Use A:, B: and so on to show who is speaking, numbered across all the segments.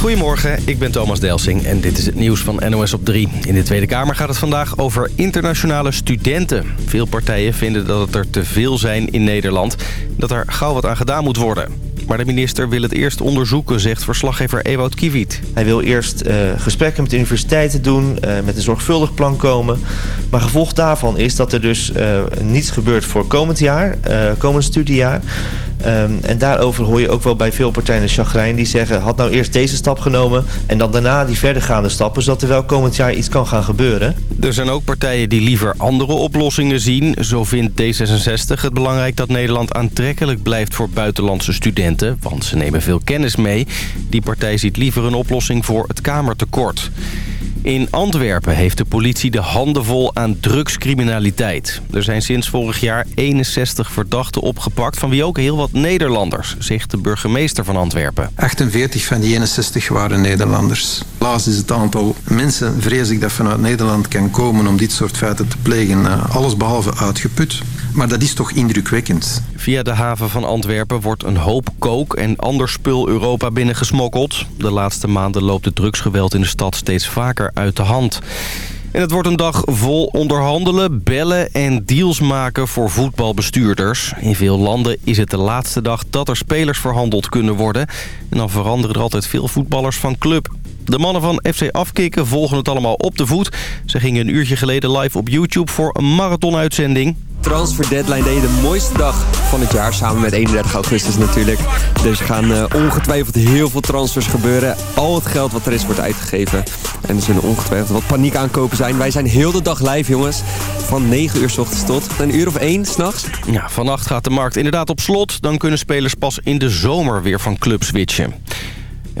A: Goedemorgen, ik ben Thomas Delsing en dit is het nieuws van NOS op 3. In de Tweede Kamer gaat het vandaag over internationale studenten. Veel partijen vinden dat het er te veel zijn in Nederland. Dat er gauw wat aan gedaan moet worden. Maar de minister wil het eerst onderzoeken, zegt verslaggever Ewout Kiviet.
B: Hij wil eerst uh, gesprekken met universiteiten doen, uh, met een zorgvuldig plan komen. Maar gevolg daarvan is dat er dus uh, niets gebeurt voor komend jaar, komend studiejaar. Um, en daarover hoor je ook wel bij veel partijen chagrijn die zeggen... had nou eerst deze stap genomen en dan daarna die verdergaande stappen... zodat er wel komend jaar iets kan gaan gebeuren.
A: Er zijn ook partijen die liever andere oplossingen zien. Zo vindt D66 het belangrijk dat Nederland aantrekkelijk blijft voor buitenlandse studenten. Want ze nemen veel kennis mee. Die partij ziet liever een oplossing voor het kamertekort. In Antwerpen heeft de politie de handen vol aan drugscriminaliteit. Er zijn sinds vorig jaar 61 verdachten opgepakt... van wie ook heel wat Nederlanders, zegt de burgemeester van Antwerpen.
C: 48 van die 61 waren Nederlanders. Helaas is het aantal mensen, vrees ik, dat vanuit Nederland kan komen... om dit soort feiten te plegen, eh, allesbehalve uitgeput. Maar dat is toch indrukwekkend.
A: Via de haven van Antwerpen wordt een hoop kook en ander spul Europa binnengesmokkeld. De laatste maanden loopt het drugsgeweld in de stad steeds vaker uit de hand. En het wordt een dag vol onderhandelen, bellen en deals maken voor voetbalbestuurders. In veel landen is het de laatste dag dat er spelers verhandeld kunnen worden. En dan veranderen er altijd veel voetballers van club. De mannen van FC Afkikken volgen het allemaal op de voet. Ze gingen een uurtje geleden live op YouTube voor een marathonuitzending.
D: Transfer Deadline Day, de mooiste dag van het jaar. Samen met 31 augustus natuurlijk. Dus er gaan uh, ongetwijfeld heel veel transfers gebeuren. Al het geld wat er is wordt uitgegeven. En er zullen ongetwijfeld wat paniek aankopen zijn. Wij zijn heel de dag live jongens. Van 9 uur s ochtends tot een uur of 1 s'nachts.
A: Ja, vannacht gaat de markt inderdaad op slot. Dan kunnen spelers pas in de zomer weer van club switchen.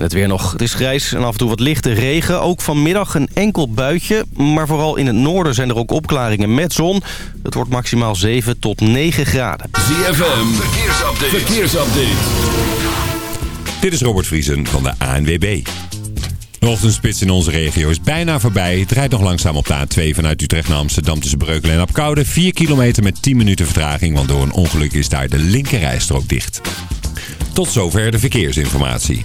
A: En het weer nog. Het is grijs en af en toe wat lichte regen. Ook vanmiddag een enkel buitje. Maar vooral in het noorden zijn er ook opklaringen met zon. Het wordt maximaal 7 tot 9 graden.
E: ZFM, verkeersupdate. verkeersupdate. Dit is Robert Vriesen van de ANWB. De ochtendspits in onze regio is bijna voorbij. Het rijdt nog langzaam op de A2 vanuit Utrecht naar Amsterdam tussen Breukelen en Apkoude. 4 kilometer met 10 minuten vertraging, want door een ongeluk is daar de linkerrijstrook dicht. Tot zover de verkeersinformatie.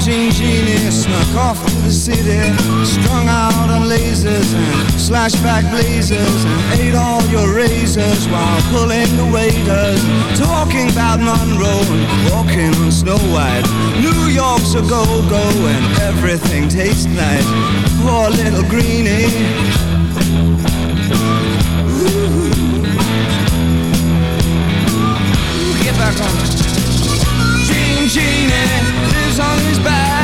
F: Jean genie snuck off the city Strung out on lasers and slashback blazers And ate all your razors while pulling the waiters. Talking about Monroe and walking on Snow White. New York's a go-go and everything tastes nice. Poor little greenie. Ooh. Get back on changing it. The song is back.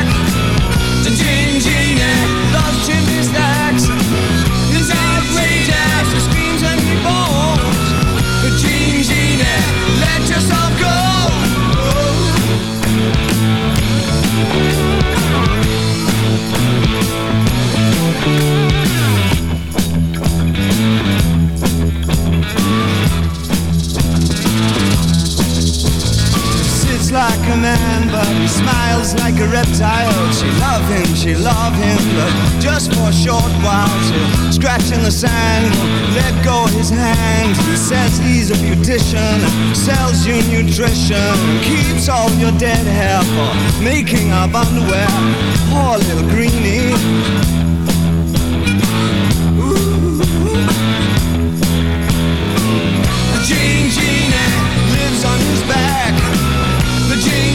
F: He smiles like a reptile. She love him, she love him, but just for a short while. So scratch in the sand, let go his hand. He says he's a beautician, sells you nutrition, keeps all your dead hair for making up underwear. Poor little greenie. Ooh. Jean Genie lives on his back. The Jean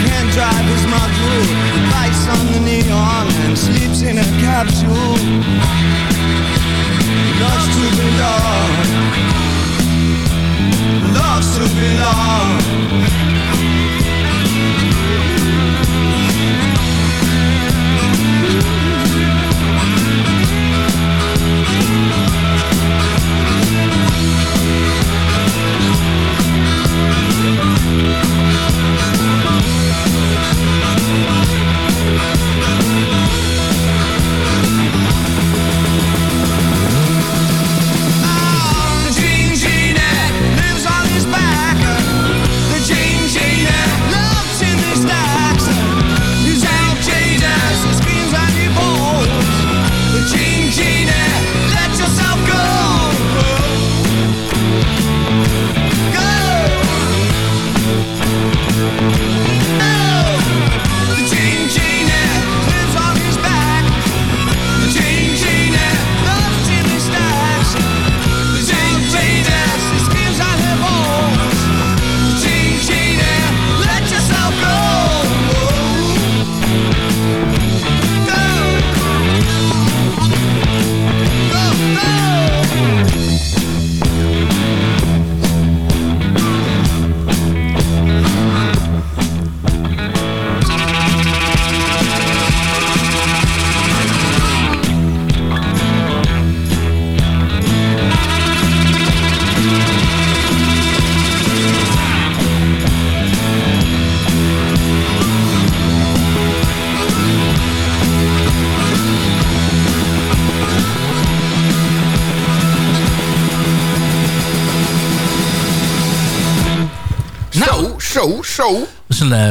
G: driver's module Lights on the neon and sleeps in a capsule Lost to the
H: dark. Lost to be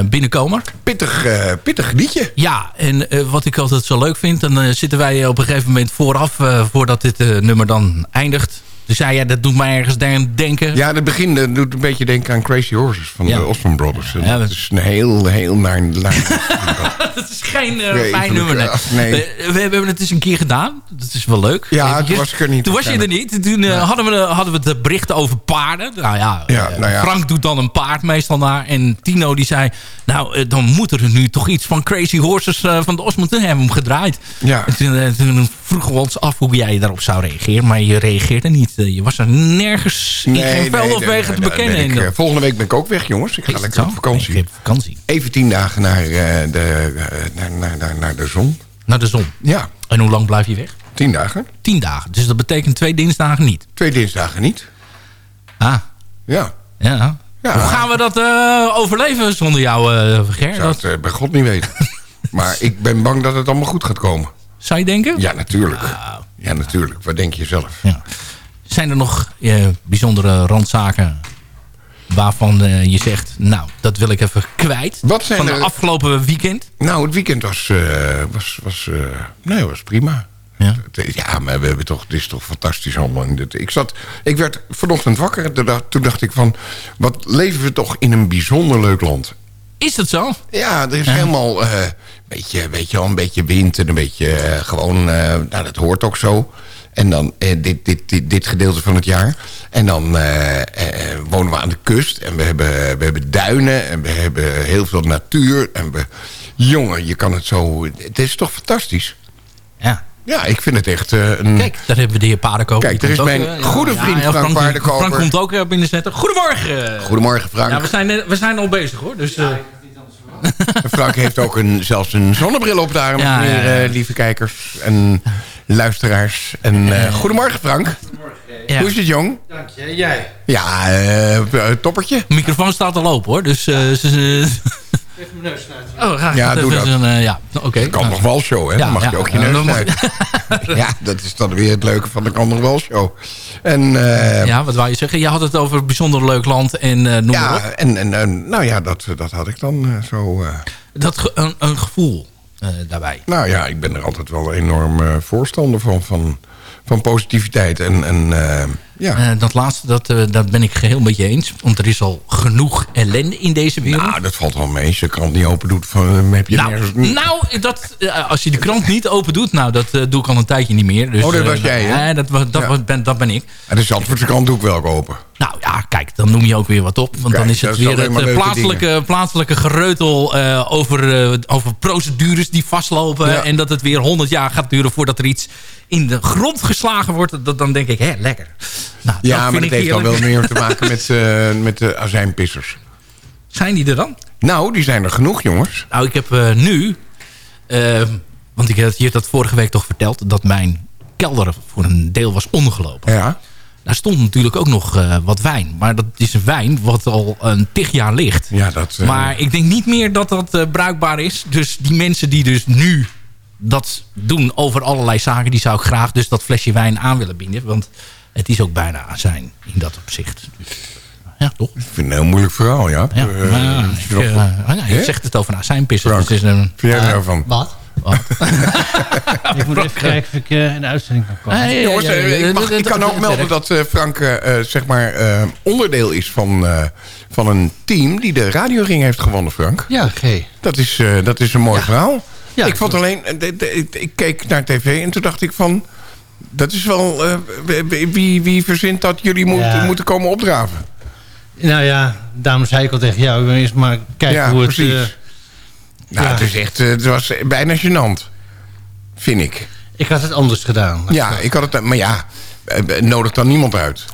H: binnenkomer.
I: Pittig, eh, pittig liedje.
H: Ja, en eh, wat ik altijd zo leuk vind... dan eh, zitten wij op een gegeven moment vooraf... eh, voordat dit eh, nummer dan eindigt. Dus zei ja, dat doet mij ergens den- denken.
I: Ja, het begin eh, doet een beetje denken aan Crazy Horses van
H: Ja.
I: de Osmond Brothers.
H: Ja,
I: dat
H: dat-
I: is een heel, heel naar...
H: dat is geen eh,
I: Nee,
H: fijn nummer. Nee. Eh, we hebben het eens een keer gedaan. Dat is wel leuk.
I: Ja,
H: Eventjes.
I: toen was ik er niet.
H: Toen was je er niet. Toen eh, hadden, we, hadden we het bericht over paarden. Nou ja,
I: Ja,
H: eh,
I: nou ja.
H: Frank doet dan een paard meestal naar. En Tino die zei... Nou, eh, dan moet er nu toch iets van Crazy Horses eh, van de Osmond hebben hem gedraaid.
I: Ja.
H: En toen, eh, toen vroegen we ons af hoe jij daarop zou reageren. Maar je reageerde niet. Eh, je was er nergens in geen veld of
I: nee,
H: wegen
I: nee,
H: te bekennen.
I: ik, eh, volgende week ben ik ook weg, jongens. Ik ga
H: Is
I: lekker op vakantie.
H: Vakantie.
I: Even tien dagen naar, eh, de, naar, naar, naar, naar de zon.
H: Naar de zon.
I: Ja,
H: En hoe lang blijf je weg?
I: tien dagen.
H: Tien dagen. Dus dat betekent twee dinsdagen niet.
I: Twee dinsdagen niet.
H: Ah,
I: Ja,
H: ja.
I: Ja.
H: Hoe gaan we dat overleven zonder jou, eh Ger?
I: ik zou
H: Dat,
I: het bij God niet weten. maar ik ben bang dat het allemaal goed gaat komen.
H: zou je denken?
I: Ja, natuurlijk. Ja, natuurlijk. Wat denk je zelf?
H: Ja. Zijn er nog eh, bijzondere randzaken waarvan eh, je zegt... nou, dat wil ik even kwijt
I: Wat zijn
H: van de
I: er-
H: afgelopen weekend?
I: Nou, het weekend was, eh, was, was, nee, was prima.
H: Ja.
I: Ja, maar we hebben toch, dit is toch fantastisch allemaal. Ik, zat, ik werd vanochtend wakker en toen dacht- ik van... wat leven we toch in een bijzonder leuk land.
H: Is dat zo?
I: Ja, er is helemaal eh, een beetje, weet je wel, een beetje wind en een beetje gewoon... nou, dat hoort ook zo. En dan eh, dit, dit, dit, dit gedeelte van het jaar. En dan eh, eh, wonen we aan de kust. En we hebben, we hebben duinen. En we hebben heel veel natuur. En we... Jongen, je kan het zo... Het is toch fantastisch?
H: Ja.
I: Ja, ik vind het echt eh, een...
H: Kijk, daar hebben we de heer Paardenkoper.
I: Kijk, er is
H: ook,
I: mijn
H: eh,
I: goede vriend Frank Paardenkoper.
H: Frank komt ook eh, binnenzetten. Goedemorgen.
I: Goedemorgen, Frank.
H: Ja, we zijn, eh, we zijn al bezig hoor. Dus, eh,
I: Frank heeft ook een, zelfs een zonnebril op de arm,
H: Ja,
I: meneer,
H: ja, ja.
I: eh, lieve kijkers en luisteraars. En, eh, goedemorgen, Frank.
H: ja.
I: Hoe is het, jong?
J: Dank je. Jij?
I: Ja, eh, toppertje.
H: De microfoon staat al open hoor. Dus, eh, ze, ze-
J: Even mijn neus snuiten.
H: Oh, graag.
I: Ja, doe dat.
H: Een, eh, ja, oké.
I: kan nog wel show, hè?
H: Ja,
I: dan mag
H: ja.
I: je ook je neus snuiten. ja, dat is dan weer het leuke van de kan nog wel show. En, eh,
H: Ja, wat wou je zeggen? Je had het over een bijzonder leuk land en eh, noem maar
I: ja,
H: op.
I: en, en, en, nou ja, dat, dat had ik dan eh, zo... eh,
H: Dat ge- een, een gevoel eh, daarbij.
I: Nou ja, ik ben er altijd wel enorm eh, voorstander van, van, van positiviteit. En, en eh, Ja.
H: Eh, dat laatste, dat, eh, dat ben ik geheel met je eens. Want er is al genoeg ellende in deze wereld.
I: Nou, dat valt wel mee. Als je de krant niet open doet, van, heb je
H: Nou,
I: nergens...
H: nou dat, eh, als je de krant niet open doet, nou, dat doe ik al een tijdje niet meer. Dus,
I: Oh, dat was jij, hè?
H: dat, was- dat,
I: Ja.
H: was- ben, dat ben ik.
I: En de Zandvoortse krant doe ik wel open.
H: Nou ja, kijk, dan noem je ook weer wat op. Want
I: Kijk,
H: dan is
I: dat
H: het weer het plaatselijke, plaatselijke gereutel over, over procedures die vastlopen.
I: Ja.
H: En dat het weer 100 jaar gaat duren voordat er iets in de grond geslagen wordt. Dat, dan denk ik, hè, lekker. Nou,
I: Ja, maar dat heeft dan wel meer te maken met, eh, met de azijnpissers.
H: Zijn die er dan?
I: Nou, die zijn er genoeg, jongens.
H: Nou, ik heb eh, nu... eh, want ik had je dat vorige week toch verteld... dat mijn kelder voor een deel was ondergelopen.
I: Ja.
H: Daar stond natuurlijk ook nog eh, wat wijn. Maar dat is een wijn wat al een tig jaar ligt.
I: Ja, dat... eh,
H: Maar ik denk niet meer dat dat eh, bruikbaar is. Dus die mensen die dus nu dat doen over allerlei zaken... die zou ik graag dus dat flesje wijn aan willen bieden. Want het is ook bijna azijn in dat opzicht. Ja, toch?
I: Ik vind het een heel moeilijk verhaal, ja.
H: Ja, ik, eh, ja, je zegt het over azijnpissen.
I: Frank,
H: Dus het is een,
I: vind jij nou van?
K: Wat?
H: Wat?
K: ik moet even kijken of ik eh, in de uitzending kan komen.
H: Nee,
I: Jongens,
H: ja, ja,
I: eh,
H: ja,
I: ik, mag-
H: dat-
I: ik kan ook melden dat eh, Frank eh, eh, zeg maar, eh, onderdeel is van, eh, van een team die de radioring heeft gewonnen, Frank.
K: Ja, G.
I: Dat is, eh, dat is een mooi verhaal.
K: Ja,
I: ik vond alleen, eh, ik, keek naar tv en toen dacht ik van... Dat is wel, eh, wie, wie, verzint dat jullie moet-
K: Ja.
I: moeten komen opdraven?
K: Nou ja, daarom zei ik al tegen jou. Eerst maar kijken
I: Ja,
K: hoe het...
I: precies.
K: eh,
I: Nou,
K: Ja.
I: het is echt, het was bijna gênant. Vind ik.
K: ik had het anders gedaan.
I: Ja, ik had het, maar ja, nodig dan niemand uit.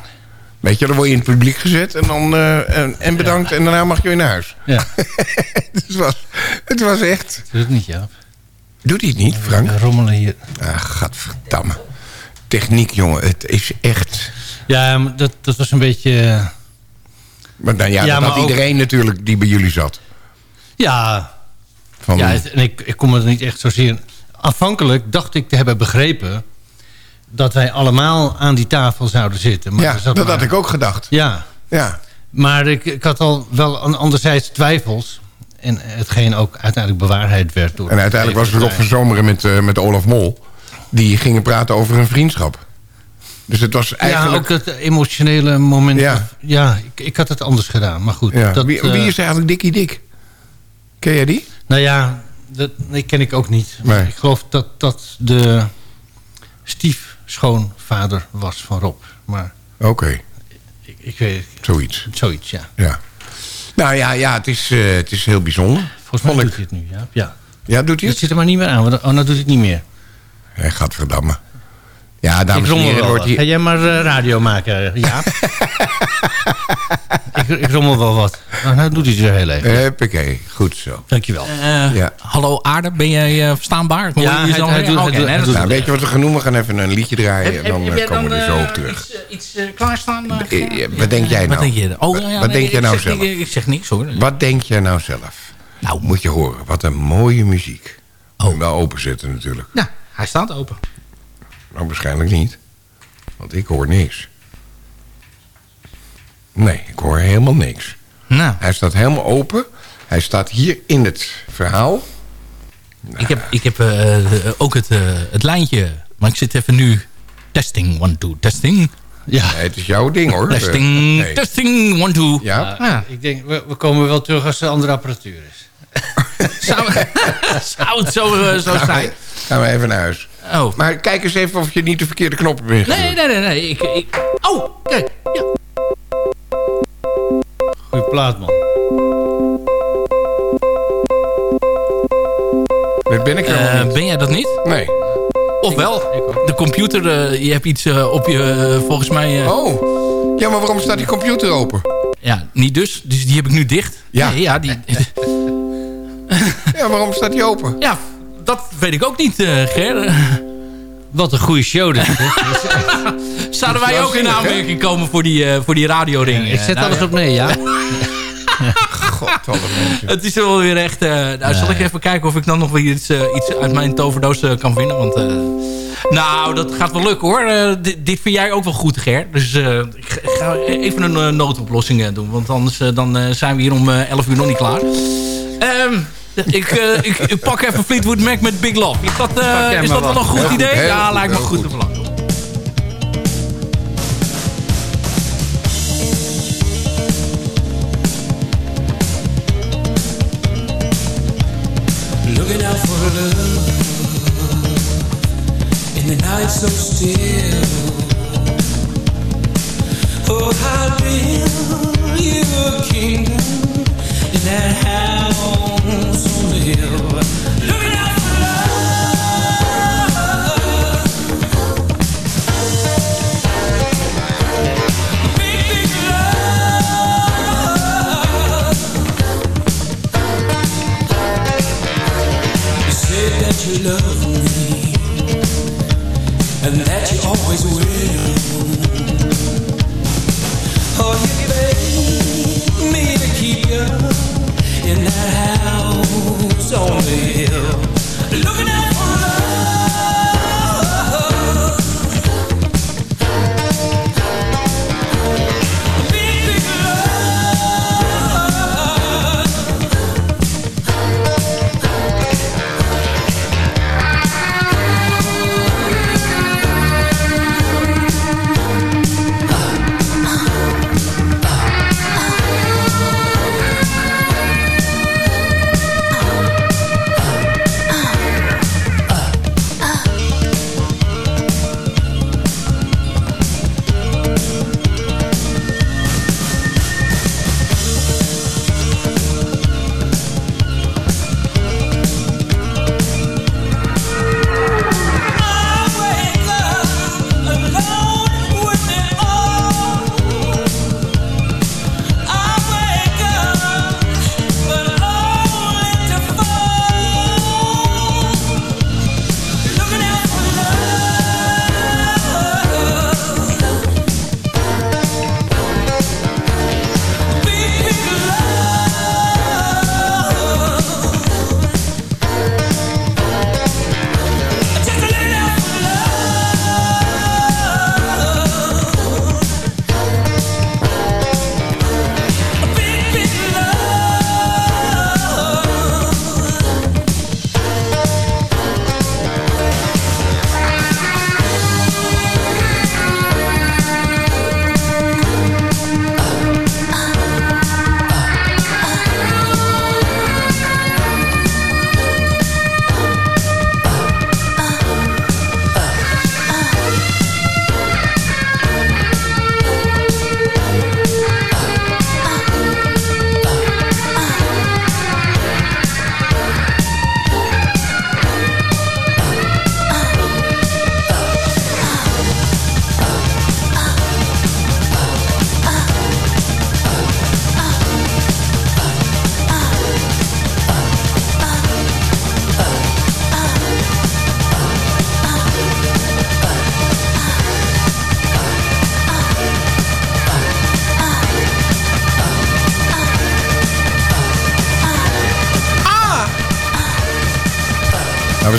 I: Weet je, dan word je in het publiek gezet en dan en, en bedankt en daarna mag je weer naar huis.
K: Ja,
I: het, was, het was echt.
K: doe het niet, Jaap.
I: Doet hij het niet, Frank?
K: We rommelen hier.
I: Ah, gadverdamme. Techniek, jongen, het is echt.
K: Ja, maar dat, dat was een beetje... eh,
I: Maar nou ja,
K: Ja,
I: dat
K: maar
I: had
K: ook-
I: iedereen natuurlijk die bij jullie zat.
K: ja,
I: Van,
K: ja het- en ik, ik kon me er niet echt zozeer... Aanvankelijk dacht ik te hebben begrepen... dat wij allemaal aan die tafel zouden zitten. Maar
I: ja, dat
K: maar-
I: had ik ook gedacht.
K: Ja,
I: Ja,
K: maar ik, ik had al wel an- anderzijds twijfels. En hetgeen ook uiteindelijk bewaarheid werd. Door
I: en uiteindelijk was het Rob van Zomeren met, eh, met Olaf Mol. Die gingen praten over een vriendschap. Dus het was eigenlijk...
K: Ja, ook het emotionele moment.
I: Ja.
K: Ja, ik, ik had het anders gedaan. Maar goed.
I: Ja.
K: Dat,
I: wie,
K: eh,
I: wie is eigenlijk Dikkie Dik? Ken jij die?
K: Nou ja, dat nee, ken ik ook niet.
I: Nee.
K: Ik geloof dat dat de stiefschoonvader was van Rob. Maar
I: Oké,
K: ik, ik weet
I: zoiets.
K: zoiets, ja.
I: Ja. Nou ja, ja het, is, eh, het is heel bijzonder.
K: Volgens mij doet hij het nu, ja. ja.
I: Ja, doet hij
K: Het
I: het?
K: zit er maar niet meer aan. want- Oh, nou doet hij het niet meer.
I: Hij gaat verdammen. Ja, dames en heren, wordt
K: wat. Ga jij maar eh, radio maken, ja? ik, ik rommel wel wat. Nou, nou doet hij het weer heel even.
I: Huppakee, goed zo.
K: Dankjewel.
H: Eh,
I: Ja.
H: Hallo aarde, ben jij eh, verstaanbaar? Hoor
K: Ja, hij- doet- hij hij doet-
I: Nou, weet je wat we gaan doen? We gaan even een liedje draaien
H: Heb,
I: en dan
H: heb
I: eh,
H: jij
I: komen we
H: dan
I: er zo
H: eh,
I: op terug.
H: iets, eh, iets eh, klaarstaan? eh,
I: Eh, wat denk jij
H: Wat
I: nou?
H: denk je? Oh, ja, ja,
I: Wat
H: nee,
I: denk jij nou zelf?
H: niet- Ik zeg niks hoor.
I: Wat denk jij nou zelf?
H: Nou,
I: Moet je horen. Wat een mooie muziek. Oh. Wel openzetten natuurlijk.
H: nou, hij staat open.
I: Nou, waarschijnlijk niet. Want ik hoor niks. Nee, ik hoor helemaal niks.
H: Nou,
I: Hij staat helemaal open. Hij staat hier in het verhaal.
H: ik heb, ik heb eh, ook het, eh, het lijntje. Maar ik zit even nu... Testing, one, two, testing.
K: Ja.
I: Nee, het is jouw ding hoor.
H: Testing,
I: Eh, nee.
H: testing, one, two.
I: Ja?
H: Ja.
K: Ik denk, we, we komen wel terug als er andere apparatuur is.
H: Zou, zou het zo, eh, zo
I: Gaan
H: zijn?
I: we, gaan we even naar huis.
H: Oh.
I: Maar kijk eens even of je niet de verkeerde knop hebt.
H: Nee, nee, nee. nee. Ik, ik... Oh, kijk.
K: Goeie plaat, man.
I: Dat ben ik
H: Eh,
I: helemaal niet.
H: ben jij dat niet?
I: Nee.
H: Ofwel, de computer, eh, je hebt iets eh, op je, volgens mij... eh,
I: Oh. Ja, maar waarom staat die computer open?
H: Ja, niet dus. Dus die heb ik nu dicht.
I: Ja.
H: Nee, ja, die,
I: Ja, waarom staat die open?
H: ja, dat weet ik ook niet, eh Ger.
K: Wat een goede show dit.
H: Zouden wij ook in aanmerking komen voor die, eh, voor die radioring?
K: Ik zet
H: Nou,
K: alles
H: ja.
K: op nee, ja?
I: God, alle mensen.
H: Het is wel weer echt... eh, nou, zal ik even kijken of ik dan nog weer iets, eh, iets uit mijn toverdoos kan vinden. Want, eh, nou, dat gaat wel lukken hoor. Eh, dit, vind jij ook wel goed, Ger. Dus eh, ik ga- even een noodoplossing doen. Want anders dan, eh, zijn we hier om eh 11 uur nog niet klaar. Ehm, ik, eh, ik, ik pak even Fleetwood Mac met Big Love. Is dat, eh, is dat wel
K: wat.
H: een goed idee? ja, lijkt me goed.
I: goed.
L: In the night so still. Oh, kingdom in that house on the hill. Always will. Oh, you me to keep you in that house
I: oh, on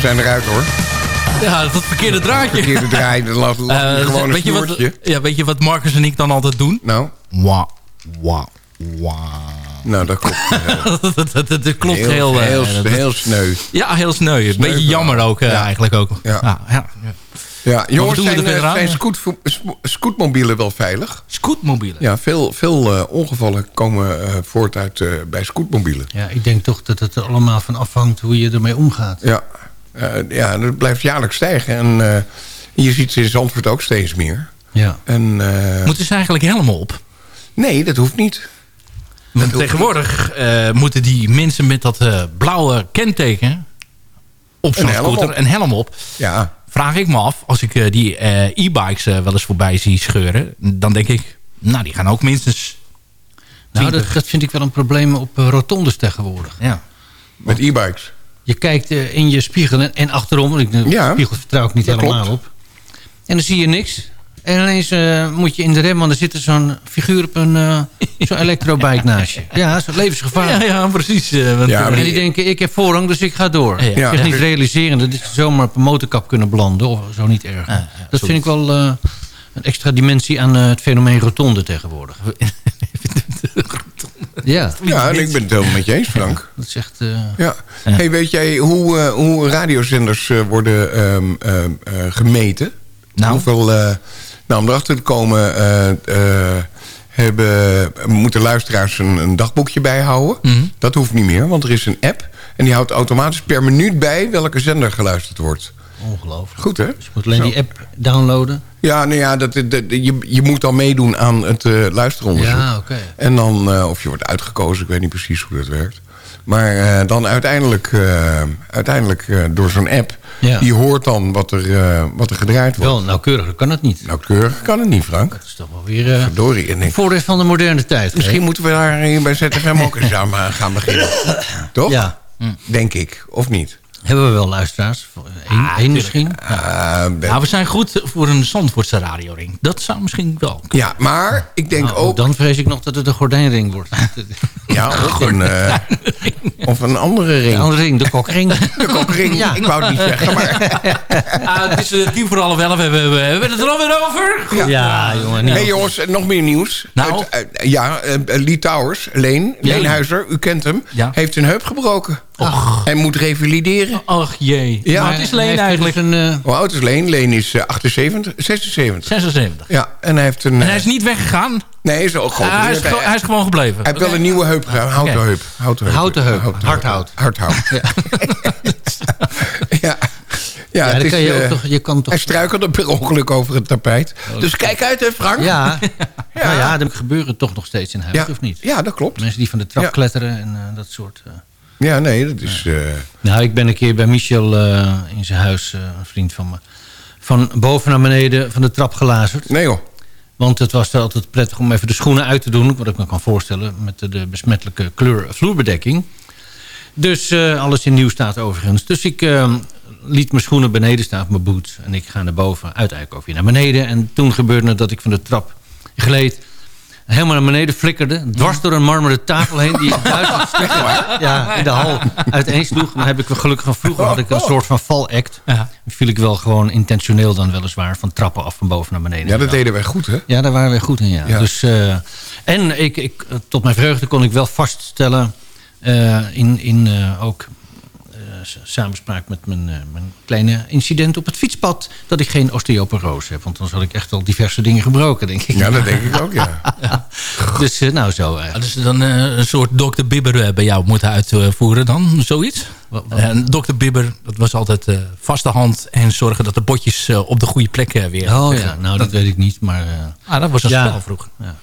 I: zijn eruit hoor.
H: Ja, dat verkeerde draadje.
I: Verkeerde draai, dan lag, lag
H: Eh,
I: gewoon een
H: weet, je wat, ja, weet je wat Marcus en ik dan altijd doen?
I: Nou?
H: Wauw, wauw, wauw.
I: Nou, dat klopt.
H: dat, dat, dat, dat klopt
I: Heel-
H: heel... eh,
I: heel-
H: dat-
I: heel sneu.
H: Ja, heel sneu. Een
I: Sneu
H: beetje jammer ook eh,
I: Ja.
H: eigenlijk ook.
I: Ja.
H: ja, ja.
I: Ja, jongens, zijn, zijn scootvo- sco- scootmobielen wel veilig?
H: Scootmobielen?
I: Ja, veel, veel eh, ongevallen komen eh, voort uit eh, bij scootmobielen.
K: Ja, ik denk toch dat het er allemaal van afhangt hoe je ermee omgaat.
I: Ja, ja dat blijft jaarlijks stijgen. En eh, je ziet ze in Zandvoort ook steeds meer.
K: Ja.
I: En, eh,
H: Moeten ze eigenlijk helemaal op?
I: Nee, dat hoeft niet.
H: Want tegenwoordig eh, moeten die mensen met dat eh, blauwe kenteken op zo'n scooter
I: op.
H: een helm op.
I: Ja.
H: Vraag ik me af, als ik eh, die eh, e-bikes eh, wel eens voorbij zie scheuren... dan denk ik, nou die gaan ook minstens...
K: Nou, dat,
H: 20.
K: dat vind ik wel een probleem op eh, rotondes tegenwoordig.
H: Ja.
I: Met e-bikes.
K: Je kijkt eh, in je spiegel en, en achterom. Ik, de
I: Ja,
K: spiegel vertrouw ik niet helemaal
I: klopt.
K: op. En dan zie je niks. En ineens eh, moet je in de rem, want er zit er zo'n figuur op een eh zo'n elektrobike naast je. Ja, dat is levensgevaarlijk.
H: Ja, ja, precies. eh, want,
I: Ja,
K: En die denken, ik heb voorrang, dus ik ga door.
H: Ja.
K: Ja. Niet realiseren dat ze zomaar op een motorkap kunnen belanden. Of zo niet erg.
H: ja,
K: dat vind ik wel eh, een extra dimensie aan het fenomeen rotonde tegenwoordig. ja,
I: Ja, en ik ben het helemaal met je eens, Frank.
K: dat is echt... eh,
I: Ja. Hey, weet jij hoe, eh, hoe radiozenders eh, worden ehm, ehm, eh, gemeten?
H: Nou?
I: Hoeveel, nou, om erachter te komen... hebben, moeten luisteraars een, een dagboekje bijhouden.
H: Mhm.
I: Dat hoeft niet meer, want er is een app. En die houdt automatisch per minuut bij welke zender geluisterd wordt.
K: Ongelooflijk.
I: Goed, hè?
K: Dus je moet alleen
I: Zo.
K: die app downloaden.
I: Ja, nou ja, dat, dat- je, je moet dan meedoen aan het eh, luisteronderzoek.
K: Ja, oké.
I: En dan, eh, of je wordt uitgekozen, ik weet niet precies hoe dat werkt. Maar eh, dan uiteindelijk, uiteindelijk door zo'n app...
K: Ja.
I: die hoort dan wat er, wat er gedraaid wordt.
K: Wel, nauwkeuriger kan het niet.
I: Nauwkeurig kan het niet, Frank. Dat
K: is toch wel weer...
I: Verdorie. En ik-
K: voordeel van de moderne tijd.
I: Misschien moeten we daar hier bij ZFM ook eens aan gaan beginnen. Toch?
K: Ja.
I: Denk ik. Of niet?
K: Hebben we wel luisteraars? Eén
H: Ah,
K: één misschien?
H: Nou, we zijn goed voor een Zandvoortse radioring. Dat zou misschien wel
I: Ja, maar ik denk
K: Nou,
I: ook...
K: Dan vrees ik nog dat het een gordijnring wordt.
I: Ja, of een, eh, of een andere ring.
K: Een andere ring, de kokring.
I: De kokring,
K: Ja.
I: ik wou het niet zeggen, maar...
H: Ah, het is eh, tien voor half elf. Hebben we, we hebben het er alweer over.
K: Ja, jongen.
I: Hey, jongens, eh, nog meer nieuws.
H: Nou?
I: Uit- ja, eh, Lee Towers, Leen,
H: Ja.
I: Leenhuizer, u kent hem...
H: Ja.
I: heeft zijn heup gebroken. Hij moet revalideren.
H: Ach jee.
I: Ja.
H: maar het is
K: Hij
H: Leen
K: heeft
H: eigenlijk.
K: dus Een, eh,
I: Hoe oud is Leen? Leen is eh, 78, 76.
H: 76.
I: Ja, en hij heeft een...
H: En
I: eh,
H: hij is niet weggegaan.
I: Nee, hij is ook gewoon...
H: Ah, hij, is, gewoon- hij is gewoon gebleven.
I: Hij heeft wel een nieuwe heup gedaan. Houten
H: Oké.
I: heup. Houten heup.
K: Houten heup. Hardhout.
I: Hardhout. Ja. ja. Ja,
K: ja,
I: het is,
K: kan je,
I: eh,
K: ook toch, je kan toch...
I: Hij struikelde per ongeluk over het tapijt. Dus kijk uit, hè, Frank?
K: Ja, ja. Nou ja, er gebeuren toch nog steeds in huis,
I: Ja.
K: of niet?
I: Ja, dat klopt.
K: Mensen die van de trap
I: Ja.
K: kletteren en eh, dat soort...
I: Ja, nee, dat is... eh,
K: Nou, ik ben een keer bij Michel eh, in zijn huis, eh, een vriend van me... van boven naar beneden van de trap gelazerd.
I: nee, joh.
K: Want het was altijd prettig om even de schoenen uit te doen. Wat ik me kan voorstellen met de, de besmettelijke kleur vloerbedekking. Dus eh, alles in nieuw staat overigens. Dus ik eh, liet mijn schoenen beneden staan, op mijn boots. En ik ga naar boven, uiteindelijk ook weer naar beneden. En toen gebeurde het dat ik van de trap gleed. Helemaal naar beneden flikkerde. Dwars door een marmeren tafel heen. Die duizend stukken ja, in de hal uiteensloeg. Dan heb ik wel gelukkig van vroeger had ik een soort van valact.
H: Ja.
K: Viel ik wel gewoon intentioneel dan weliswaar van trappen af van boven naar beneden.
I: Ja, dat deden wij goed, hè?
K: Ja, daar waren we goed in, ja.
I: Ja.
K: Dus, eh, en ik, ik, tot mijn vreugde kon ik wel vaststellen... eh, in, in eh, ook samenspraak met mijn, eh, mijn kleine incident op het fietspad... dat ik geen osteoporose heb. Want dan had ik echt al diverse dingen gebroken, denk ik.
I: Ja, dat denk ik ook, ja.
K: Dus eh, nou zo eigenlijk.
H: Dus dan eh, een soort Dr. Bibber eh, bij jou moeten uitvoeren dan, zoiets? En Dr. Bibber, dat was altijd eh, vaste hand en zorgen dat de botjes eh, op de goede plek eh, weer
K: Oh ja, nou dat weet ik niet, maar... eh,
H: Ah, dat was een
K: Ja.
H: spel vroeger.
K: ja.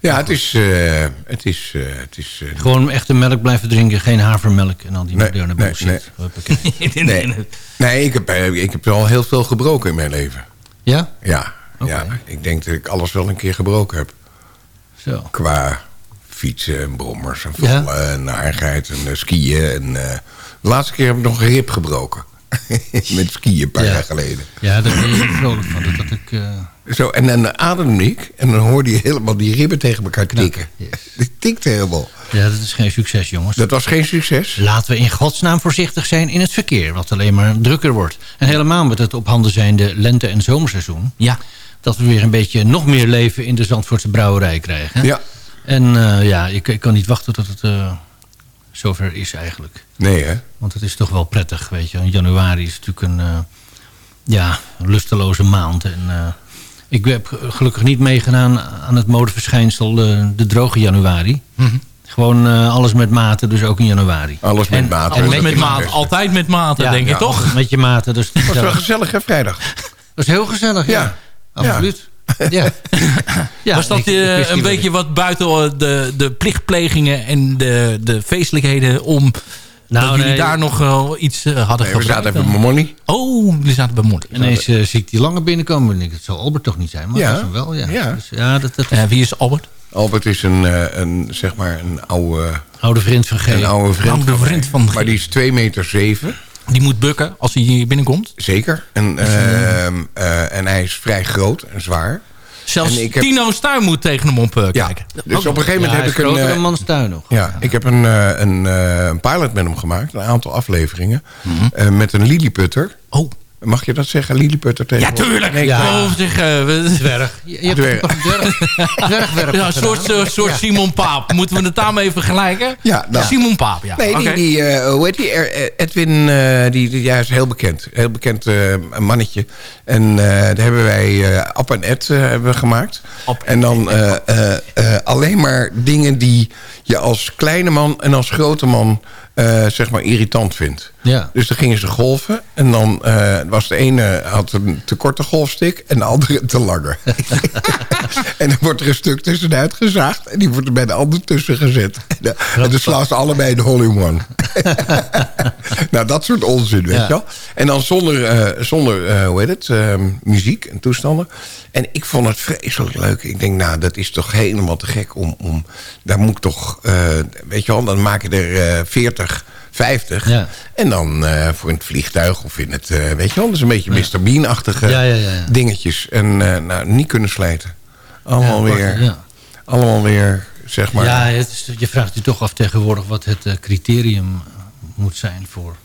I: Ja, het is... eh, het is, eh, het is eh,
K: Gewoon echte melk blijven drinken, geen havermelk en al die
I: Nee,
K: moderne
I: nee,
K: bullshit.
I: nee. Nee, nee ik, heb, ik heb wel heel veel gebroken in mijn leven.
K: Ja?
I: Ja,
K: Oké.
I: ja, ik denk dat ik alles wel een keer gebroken heb.
K: Zo.
I: Qua fietsen en brommers en
K: Ja?
I: vallen en narigheid en skiën. En, eh, de laatste keer heb ik nog een rib gebroken. Met skiën een paar
K: Ja.
I: jaar geleden.
K: Ja, daar ben je vrolijk van. Dat, dat ik...
I: Zo, en dan ademde ik en dan hoorde je helemaal die ribben tegen elkaar tikken. Die tikte helemaal.
K: Ja, dat is geen succes, jongens.
I: Dat was geen succes.
K: Laten we in godsnaam voorzichtig zijn in het verkeer... wat alleen maar drukker wordt. En helemaal met het op handen zijnde lente- en zomerseizoen...
H: Ja.
K: dat we weer een beetje nog meer leven in de Zandvoortse brouwerij krijgen.
I: Ja.
K: En eh, ja, ik, ik kan niet wachten tot het eh, zover is eigenlijk.
I: Nee, hè?
K: Want het is toch wel prettig, weet je. Januari is natuurlijk een eh, ja, lusteloze maand. En, eh, ik heb gelukkig niet meegedaan aan het modeverschijnsel eh, de droge januari. Gewoon eh, alles met maten, dus ook in januari.
I: Alles met
K: En- en
H: Alles
K: met
H: maat, altijd met maten,
K: Ja,
H: denk je
I: ja.
H: toch?
K: Met je maten, dus
I: Het was wel
K: dat
I: gezellig, hè, vrijdag?
K: was heel gezellig, ja.
I: Ja.
K: Absoluut. Ja. Ja,
H: was dat
K: ik- ik
H: eh, een beetje
K: ik-
H: wat buiten de, de plichtplegingen en de, de feestelijkheden om...
K: Nou,
H: dat jullie daar nog eh, iets eh, hadden
I: Nee, we zaten even met money.
H: Oh, jullie zaten bij Monty.
K: Ineens eh, zie ik die lange binnenkomen. En ik, het zal Albert toch niet zijn, maar
I: Ja.
K: dat is hem wel, ja.
I: Ja.
K: Dus, ja, dat, dat
H: Eh, wie is Albert?
I: Albert is een, eh, een, zeg maar een oude,
K: oude vriend van G.
I: een oude vriend,
H: Oude
I: van
H: vriend
I: mij.
H: van G.
I: Maar die is 2 meter 7.
H: Die moet bukken als hij hier binnenkomt.
I: Zeker. En, ehm, eh, en hij is vrij groot en zwaar.
H: Zelfs
I: heb-
H: Tino moet tegen hem op eh,
I: Ja,
H: kijken.
I: dus op een gegeven moment heb ik een...
K: groter
I: eh,
K: dan Manstuin nog.
I: Ja, ik heb een, eh, een, eh, een pilot met hem gemaakt. Een aantal afleveringen. eh, met een lilliputter.
H: Oh.
I: Mag je dat zeggen, lilliputter tegen?
H: Ja, tuurlijk.
I: Nee,
H: Ja. Zeg, eh, we-
K: Dwerg. Je, je hebt
I: Dwerg.
K: toch een dwerg,
H: Ja, een soort, soort, Simon Paap. Moeten we het daarmee vergelijken?
I: Ja, nou.
H: Simon Paap, ja.
I: Nee, die, eh, hoe heet die? Eh, Edwin, eh, die, die is heel bekend. Heel bekend eh, mannetje. En eh, daar hebben wij eh App en Ed eh, hebben gemaakt.
H: App
I: en dan eh, eh, eh, alleen maar dingen die je als kleine man en als grote man eh, zeg maar irritant vindt.
K: Ja.
I: Dus dan gingen ze golven. En dan eh, was de ene had een te korte golfstick en de andere te lange. en dan wordt er een stuk tussenuit gezaagd. En die wordt er bij de ander tussen gezet. En, dan- slaan ze allebei de hole in one. nou, dat soort onzin, weet
K: Ja.
I: je wel. En dan zonder, eh, zonder hoe heet het, eh, muziek en toestanden. En ik vond het vreselijk leuk. Ik denk, nou, dat is toch helemaal te gek om... om daar moet ik toch, weet je wel, dan maak je er eh 40, 50.
K: Ja.
I: En dan eh, voor in het vliegtuig of in het, eh, weet je wel... is een beetje Mr. Bean-achtige
K: Ja,
I: dingetjes. En eh, nou, niet kunnen slijten. Allemaal weer,
K: ja.
I: allemaal weer, zeg maar...
K: Ja, het is, je vraagt je toch af tegenwoordig wat het criterium moet zijn voor...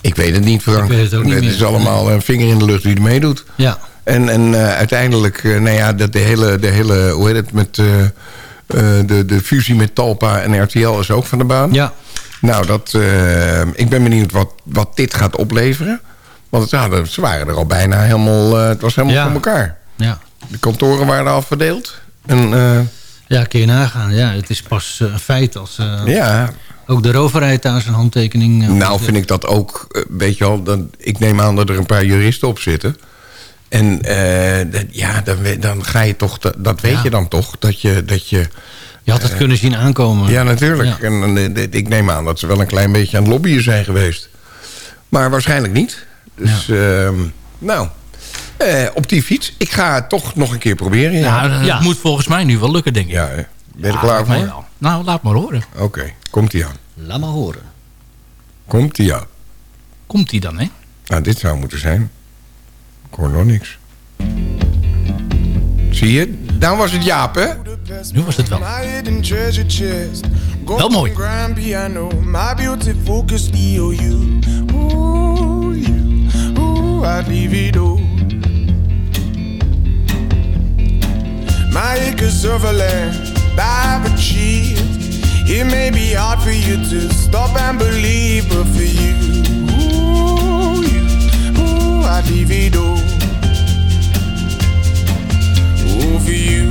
I: Ik weet het niet, Frank.
K: Ik weet het ook niet meer.
I: is allemaal een vinger in de lucht wie er meedoet.
K: Ja.
I: En, en uiteindelijk, nou ja, dat de hele, de hele, hoe heet het, met de, de fusie met Talpa en RTL is ook van de baan.
K: Ja.
I: Nou, dat, eh, ik ben benieuwd wat, wat dit gaat opleveren. Want ja, ze waren er al bijna helemaal, eh, het was helemaal
K: Ja.
I: voor elkaar.
K: Ja.
I: De kantoren waren al verdeeld. En, eh,
K: Ja, kun je nagaan. Ja, het is pas een feit als
I: ja,
K: ook de overheid daar zijn handtekening...
I: Nou vind ik dat ook, weet je wel, dan, ik neem aan dat er een paar juristen op zitten. En ja, dan, dan ga je toch, dat, dat weet
K: Ja.
I: je dan toch, dat je... Dat je
K: Je had het kunnen zien aankomen.
I: ja, natuurlijk.
K: Ja.
I: En eh, ik neem aan dat ze wel een klein beetje aan het lobbyen zijn geweest. Maar waarschijnlijk niet. Dus, ehm, nou, eh, op die fiets. Ik ga het toch nog een keer proberen. Ja,
H: Nou, dat
K: Ja.
H: moet volgens mij nu wel lukken, denk ik.
I: ja hè. ben je er klaar voor?
H: wel. Nou, laat maar horen.
I: Oké, komt ie aan.
K: Laat maar horen.
I: Komt ie aan.
H: Komt die dan, hè?
I: Nou, dit zou moeten zijn. Ik hoor nog niks. Zie je? Dan was het Jaap, hè?
H: Nu was het wel.
G: Wel
H: mooi.
G: Grand piano, my acres of land I've achieved. It may be hard for you to stop and believe, but for you, ooh, you, ooh, I'd leave it all. Ooh, for you,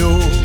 G: ooh,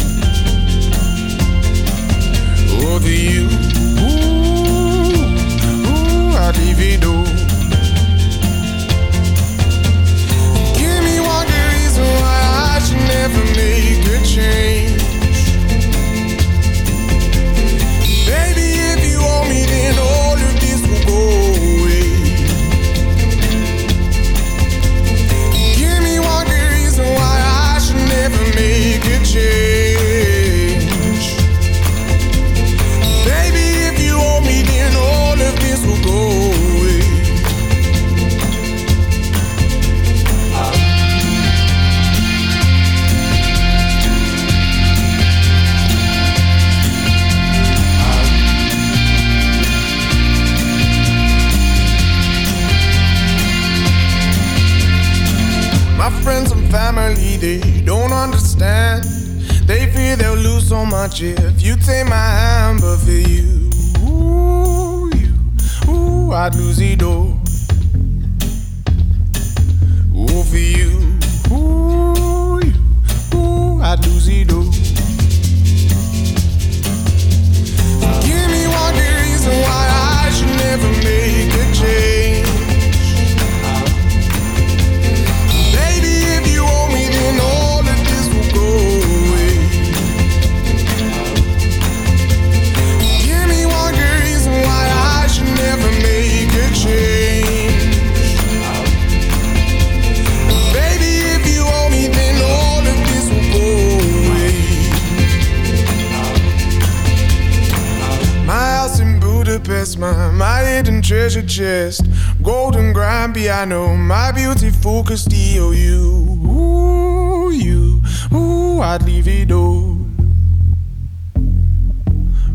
G: Golden grand piano, my beauty focus EOU. Ooh, you, ooh, I'd leave it all.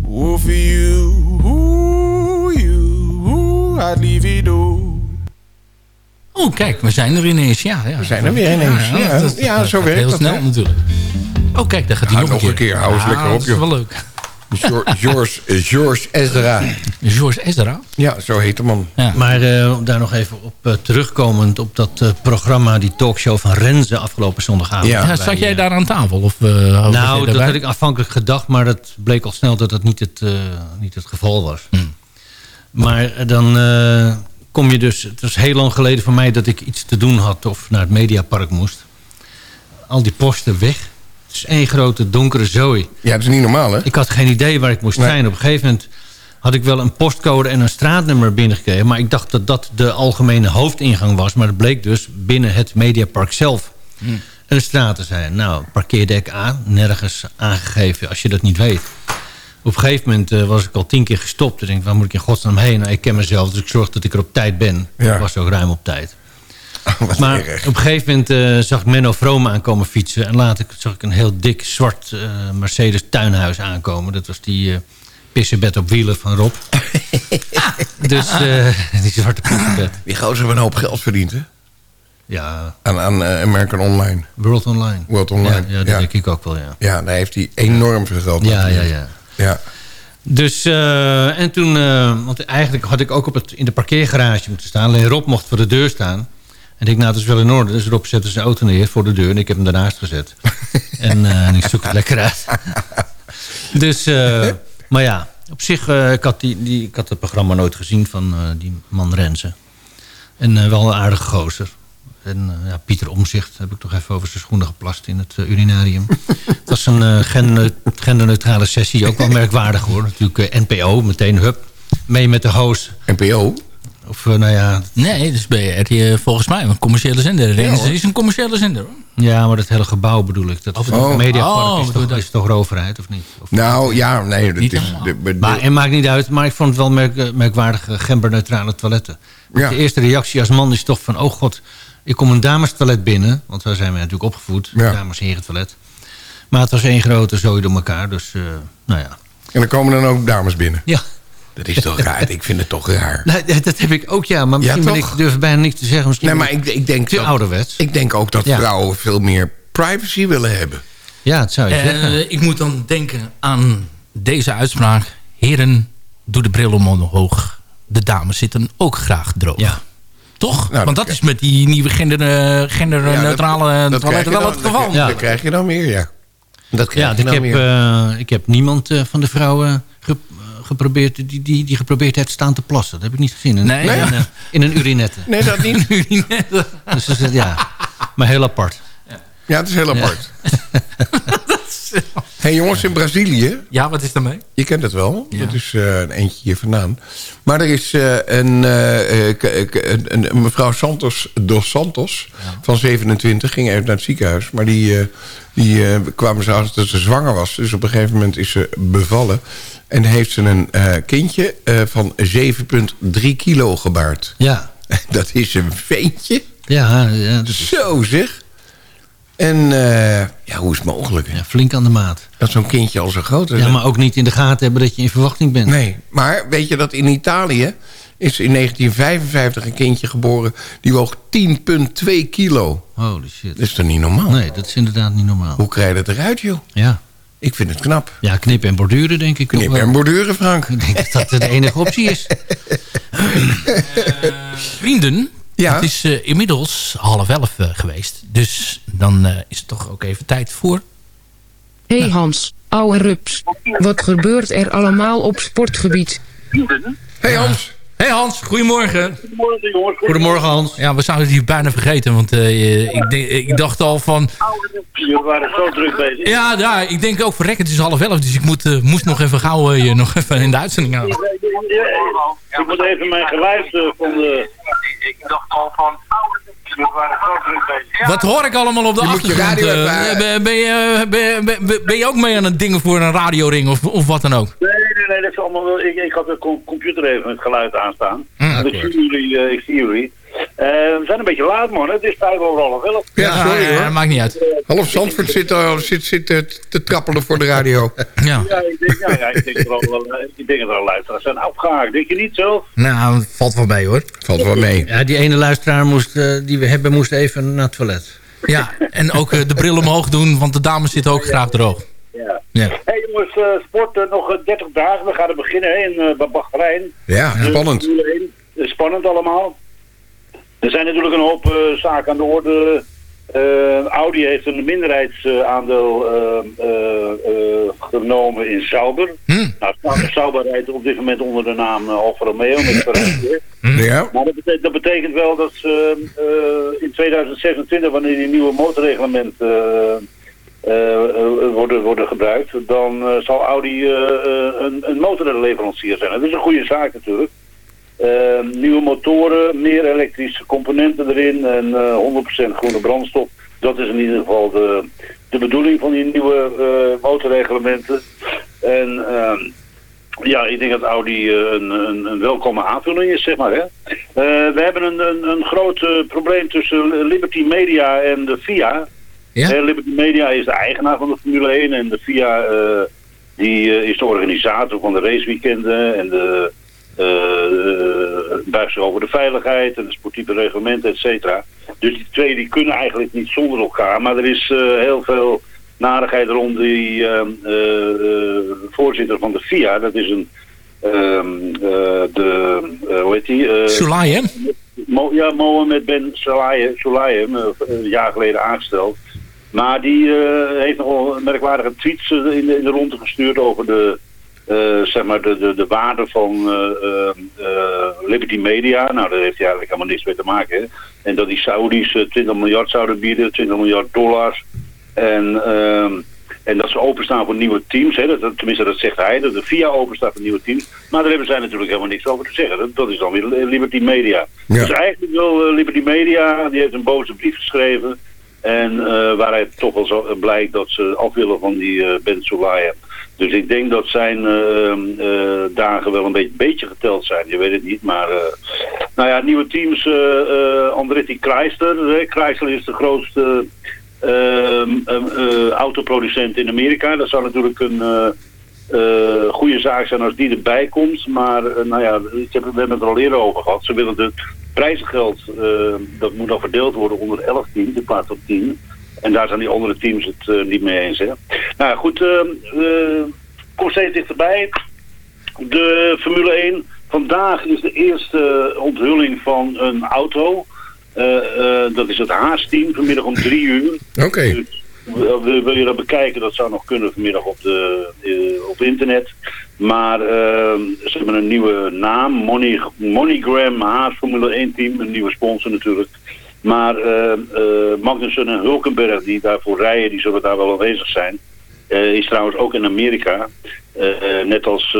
M: Oh, for you, ooh, you, ooh, I'd leave it all.
H: Oh, kijk, we zijn er ineens. Ja, ja.
I: We zijn er weer ineens. Ja,
H: dat-
I: ja,
H: dat
I: zo
H: gaat
I: werkt
H: Heel
I: dat,
H: snel natuurlijk. Oh, kijk, daar gaat hij nog,
I: nog een keer. Hou eens
H: Ja,
I: lekker op,
H: dat is
I: joh.
H: wel leuk.
I: George, Ezra.
H: George Ezra?
I: Ja, zo heet de man.
K: Maar eh, om daar nog even op eh, terugkomend op dat eh, programma, die talkshow van Renze afgelopen zondagavond.
H: Ja, zat jij daar aan tafel? Of, eh,
K: Nou, dat had ik afhankelijk gedacht, maar dat bleek al snel dat dat niet het, eh, niet het geval was.
H: Hmm.
K: Maar dan eh, kom je dus... Het was heel lang geleden voor mij dat ik iets te doen had of naar het Mediapark moest. Al die posten weg. Het is één grote donkere zooi.
I: Ja, dat is niet normaal, hè?
K: Ik had geen idee waar ik moest
I: Nee.
K: zijn. Op een gegeven moment had ik wel een postcode en een straatnummer binnengekregen. Maar ik dacht dat dat de algemene hoofdingang was. Maar het bleek dus binnen het Mediapark zelf
H: Hmm.
K: een straat te zijn. Nou, parkeerdek A, nergens aangegeven als je dat niet weet. Op een gegeven moment eh, was ik al tien keer gestopt. Ik denk, waar moet ik in godsnaam heen? Nou, ik ken mezelf, dus ik zorg dat ik er op tijd ben.
I: Ja.
K: Ik was ook ruim op tijd.
I: Wat
K: Maar
I: erg.
K: op een gegeven moment eh, zag ik Menno Vroom aankomen fietsen. En later zag ik een heel dik zwart eh, Mercedes tuinhuis aankomen. Dat was die eh pissebed op wielen van Rob. dus die zwarte pissebed.
I: Die gozer hebben een hoop geld verdiend, hè?
K: Ja,
I: Aan, aan American Online.
K: World Online.
I: World Online.
K: Ja, ja, dat denk ik ook wel, ja.
I: Ja, daar heeft hij enorm veel geld
K: Ja, ja, ja.
I: Ja.
K: Dus, en toen, want eigenlijk had ik ook op het, in de parkeergarage moeten staan. Alleen Rob mocht voor de deur staan. En ik nou, dat is wel in orde. Dus Rob zette zijn auto neer voor de deur en ik heb hem daarnaast gezet. en, eh, en ik zoek het lekker uit. dus, eh, maar ja, op zich, eh, ik, had die, die, ik had het programma nooit gezien van die man Renze. En wel een aardige gozer. En ja, Pieter Omzicht heb ik toch even over zijn schoenen geplast in het urinarium. het was een gender, genderneutrale sessie, ook wel merkwaardig hoor. Natuurlijk NPO, meteen hup, mee met de host.
I: NPO?
K: Of eh, nou ja,
H: Nee, dus ben je RTL volgens mij een commerciële zender. Renze
K: hoor.
H: is een commerciële zender. Hoor.
K: ja, maar dat hele gebouw bedoel ik. Dat
H: Oh,
K: oh, mediapark
H: oh,
K: is, toch,
H: dat.
K: is toch overheid of niet? Of
I: Nou, ja, nee. Dat
H: Niet
I: is,
H: helemaal.
I: de, de-
K: Maar het maakt niet uit, maar ik vond het wel merk, eh, merkwaardig eh, genderneutrale toiletten. Want
I: Ja.
K: De eerste reactie als man is toch van, oh god, ik kom een damestoilet binnen. Want daar zijn we natuurlijk opgevoed,
I: Ja.
K: dames en heren toilet. Maar het was één grote zooi door elkaar, dus eh, nou ja.
I: en dan komen dan ook dames binnen.
K: Ja,
I: Dat is toch raar? Ik vind het toch raar.
K: nou, dat- heb ik ook ja, maar
I: Ja,
K: misschien ben
I: toch?
K: ik durf bijna niet te zeggen. Misschien
I: Nee, maar ik, ik, denk
K: te
I: dat,
K: ouderwets.
I: ik denk ook dat
K: Ja.
I: vrouwen veel meer privacy willen hebben.
K: Ja, het zou je zeggen.
H: Eh, ik moet dan denken aan deze uitspraak. Heren, doe de bril omhoog. De dames zitten ook graag droog.
K: Ja.
H: Toch?
I: Nou,
H: Want
I: dat-
H: dat is met die nieuwe gender, eh, genderneutrale
I: Ja, dat- dat
H: toiletten
I: krijg
H: wel
I: je
H: het
I: dan-
H: geval.
I: Dat,
K: Ja.
I: dat krijg je dan meer, ja. Dat krijg
K: Ja,
I: je
K: ik
I: dan
K: heb,
I: meer.
K: eh, ik heb niemand van de vrouwen ge- geprobeerd, die, die, die geprobeerd heeft staan te plassen. Dat heb ik niet gezien. In,
H: Nee?
K: in, een, eh, in een urinette.
I: Nee, dat niet.
K: Dus dat is- ja, maar heel apart.
I: Ja, het is heel apart. hey, jongens, in Brazilië,
H: Ja, wat is daarmee?
I: je kent het wel.
H: Ja.
I: Dat is eh, een eentje hier vandaan. Maar er is eh, een, eh, eh, een, een mevrouw Santos dos Santos van 27, ging even naar het ziekenhuis. Maar die, eh, die eh, kwamen ze achter dat ze zwanger was. Dus op een gegeven moment is ze bevallen. En heeft ze een eh, kindje eh, van 7,3 kilo gebaard.
K: Ja,
I: Dat is een veentje.
K: ja, ja, is,
I: Zo zeg. En eh, ja, hoe is het mogelijk?
K: ja, flink aan de maat.
I: Dat zo'n kindje al zo groot is.
K: Ja, maar ook niet in de gaten hebben dat je in verwachting bent.
I: Nee, maar weet je dat in Italië is in 1955 een kindje geboren... die woog 10,2 kilo.
K: Holy shit.
I: Dat is toch niet normaal?
K: Nee, dat is inderdaad niet normaal.
I: Hoe krijg je dat eruit, joh?
K: Ja,
I: Ik vind het knap.
K: ja knippen en borduren denk ik. ook
I: Knip en borduren, Frank.
K: Ik denk dat dat de enige optie is.
H: Vrienden,
I: Ja.
H: het is eh, inmiddels half elf eh, geweest. Dus dan eh, is het toch ook even tijd voor...
N: Hé hey Hans, ouwe rups. Wat gebeurt er allemaal op sportgebied?
I: Hey Hans.
H: Hey Hans, goedemorgen.
O: Goedemorgen jongens.
K: Goedemorgen Hans.
H: Ja, we zouden het hier bijna vergeten, want eh, ik, ik dacht al van...
O: Jullie waren zo druk bezig.
H: Ja, ja, ik denk ook verrek, het is half elf, dus ik moet, eh, moest nog even gauw eh, je nog even in de uitzending halen.
O: Ik moet even mijn geluid eh, van de... Ik dacht al van... Jullie waren zo druk bezig.
H: Wat hoor ik allemaal op de
I: Je je
H: achtergrond?
I: radio
H: eh?
I: even-
H: ben, ben, je, ben, je ook mee aan het dingen voor een radioring of, of wat dan ook?
O: Nee, nee, nee, dat is allemaal. Ik, ik had de com- computer even het geluid aanstaan.
H: Hm,
O: ik zie jullie, eh, ik zie jullie. Eh, we zijn een beetje laat, man. Het is vijf over half elf.
I: Ja, sorry
H: ja,
I: hoor.
H: maakt niet uit.
I: Half Zandvoort zit, uh, zit, zit uh, te trappelen voor de radio.
H: Ja.
O: Ja, ik denk, ja, ja, ik denk er al, uh, ik denk dat er al luisteraars zijn afgehaakt. Denk je niet zelf?
M: Nou, valt wel mee hoor.
I: Valt wel mee.
K: Ja, die ene luisteraar moest, eh, die we hebben moest even naar het toilet.
H: Ja, en ook eh, de bril omhoog doen, want de dames zitten ook graag droog.
O: Ja.
H: Ja.
O: hey, jongens, eh, sport eh, nog eh, 30 dagen. We gaan er beginnen hè, in uh, Bahrein.
I: Ja, spannend.
O: Uh, spannend allemaal. Er zijn natuurlijk een hoop uh, zaken aan de orde. Uh, Audi heeft een minderheidsaandeel genomen in Sauber.
H: Hmm.
O: Nou, Sauber rijdt op dit moment onder de naam Alfa Romeo met.
I: Hmm. Ja.
O: Maar dat betekent, dat betekent, wel dat ze in 2026, wanneer die nieuwe motorreglement uh, worden, worden gebruikt, dan uh, zal Audi uh, een, een motorleverancier zijn. Dat is een goede zaak natuurlijk. Nieuwe motoren, meer elektrische componenten erin en 100% groene brandstof. Dat is in ieder geval de, de bedoeling van die nieuwe motorreglementen. En ehm, ja, ik denk dat Audi een, een, een welkome aanvulling is, zeg maar. Hè? we hebben een, een, een groot probleem tussen Liberty Media en de FIA.
H: Ja?
O: Uh, Liberty Media is de eigenaar van de Formule 1 en de FIA die, is de organisator van de raceweekenden en de buigt zich over de veiligheid en de sportieve reglementen, et cetera. Dus die twee die kunnen eigenlijk niet zonder elkaar, maar er is heel veel narigheid rond die voorzitter van de FIA, dat is een de, hoe heet die?
H: Sulayem?
O: Mo, ja, Mohamed Ben Sulayem, Sulayem een jaar geleden aangesteld. Maar die uh, heeft nogal merkwaardige tweets in de, in de ronde gestuurd over de, uh, zeg maar de, de, de waarde van uh, Liberty Media. Nou, daar heeft hij eigenlijk helemaal niks mee te maken. Hè? En dat die Saudis 20 miljard zouden bieden, 20 miljard dollars. En, ehm, en dat ze openstaan voor nieuwe teams. Hè? Dat, tenminste, dat zegt hij, dat de VIA openstaat voor nieuwe teams. Maar daar hebben zij natuurlijk helemaal niks over te zeggen. Dat, dat is dan weer Liberty Media. Ja. Dus eigenlijk wil Liberty Media, die heeft een boze brief geschreven... En uh, waaruit toch wel zo blijkt dat ze af willen van die uh, Ben Soulaya. Dus ik denk dat zijn uh, dagen wel een beetje, beetje, geteld zijn. Je weet het niet, maar... nou ja, nieuwe teams. Andretti Chrysler. Chrysler is de grootste autoproducent in Amerika. Dat zou natuurlijk een... goede zaak zijn als die erbij komt. Maar nou ja, ik heb, we hebben het er al eerder over gehad. Ze willen het prijzengeld, dat moet dan verdeeld worden onder 11 teams in plaats van 10. En daar zijn die andere teams het uh, niet mee eens. Hè. Nou goed, komt steeds dichterbij. De Formule 1. Vandaag is de eerste onthulling van een auto. dat is het Haas-team, vanmiddag om drie uur.
I: Oké. Okay.
O: Dus, wil je dat bekijken, dat zou nog kunnen vanmiddag op, de, uh, op internet. Maar uh, ze hebben een nieuwe naam, Money, MoneyGram Haas Formule 1 team, een nieuwe sponsor natuurlijk. Maar uh, Magnussen en Hulkenberg die daarvoor rijden, die zullen daar wel aanwezig zijn. is trouwens ook in Amerika. net als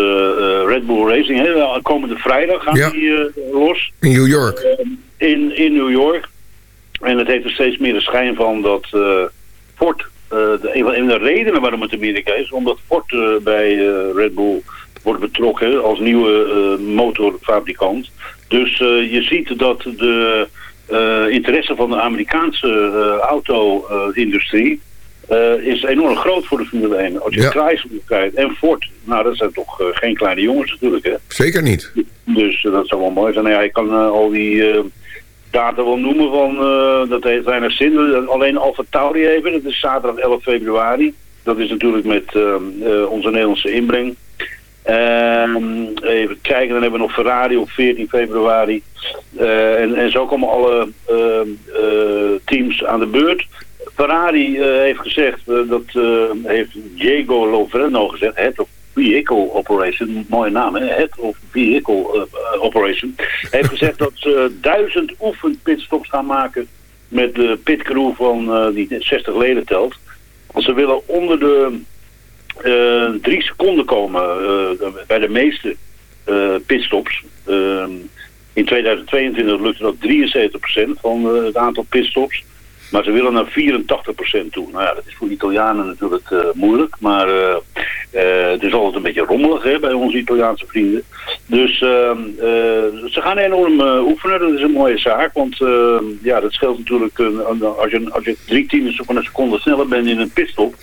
O: Red Bull Racing, hè? komende vrijdag gaan
I: ja.
O: die los.
I: In New York.
O: in, in New York. En het heeft er steeds meer de schijn van dat... Ford, uh, de, een van de redenen waarom het Amerika is, omdat Ford uh, bij uh, Red Bull wordt betrokken als nieuwe motorfabrikant. Dus je ziet dat de interesse van de Amerikaanse auto-industrie is enorm groot voor de Formule 1. Als je ja. Chrysler en Ford, nou dat zijn toch geen kleine jongens natuurlijk. Hè?
I: Zeker niet.
O: Dus dat zou wel mooi zijn. Nou, ja, je kan al die data wil noemen van, uh, dat heeft weinig zin. Alleen Alfa Tauri even, dat is zaterdag 11 februari. Dat is natuurlijk met uh, uh, onze Nederlandse inbreng. Even kijken, dan hebben we nog Ferrari op 14 februari. En, en, zo komen alle teams aan de beurt. Ferrari heeft gezegd, dat heeft Diego Lovreno gezegd, het of Vehicle Operation, mooie naam hè, of Vehicle uh, Operation, heeft gezegd dat ze duizend oefenpitstops gaan maken met de pitcrew van die 60 leden telt. Want ze willen onder de drie seconden komen bij de meeste pitstops. in 2022 lukte dat 73% van het aantal pitstops. Maar ze willen naar 84% toe. Nou ja, dat is voor Italianen natuurlijk eh, moeilijk. Maar eh, eh, het is altijd een beetje rommelig hè, bij onze Italiaanse vrienden. Dus ehm, eh, ze gaan enorm eh, oefenen. Dat is een mooie zaak. Want ehm, ja, dat scheelt natuurlijk eh, als, je, als je drie tienden van een seconde sneller bent in een pitstop.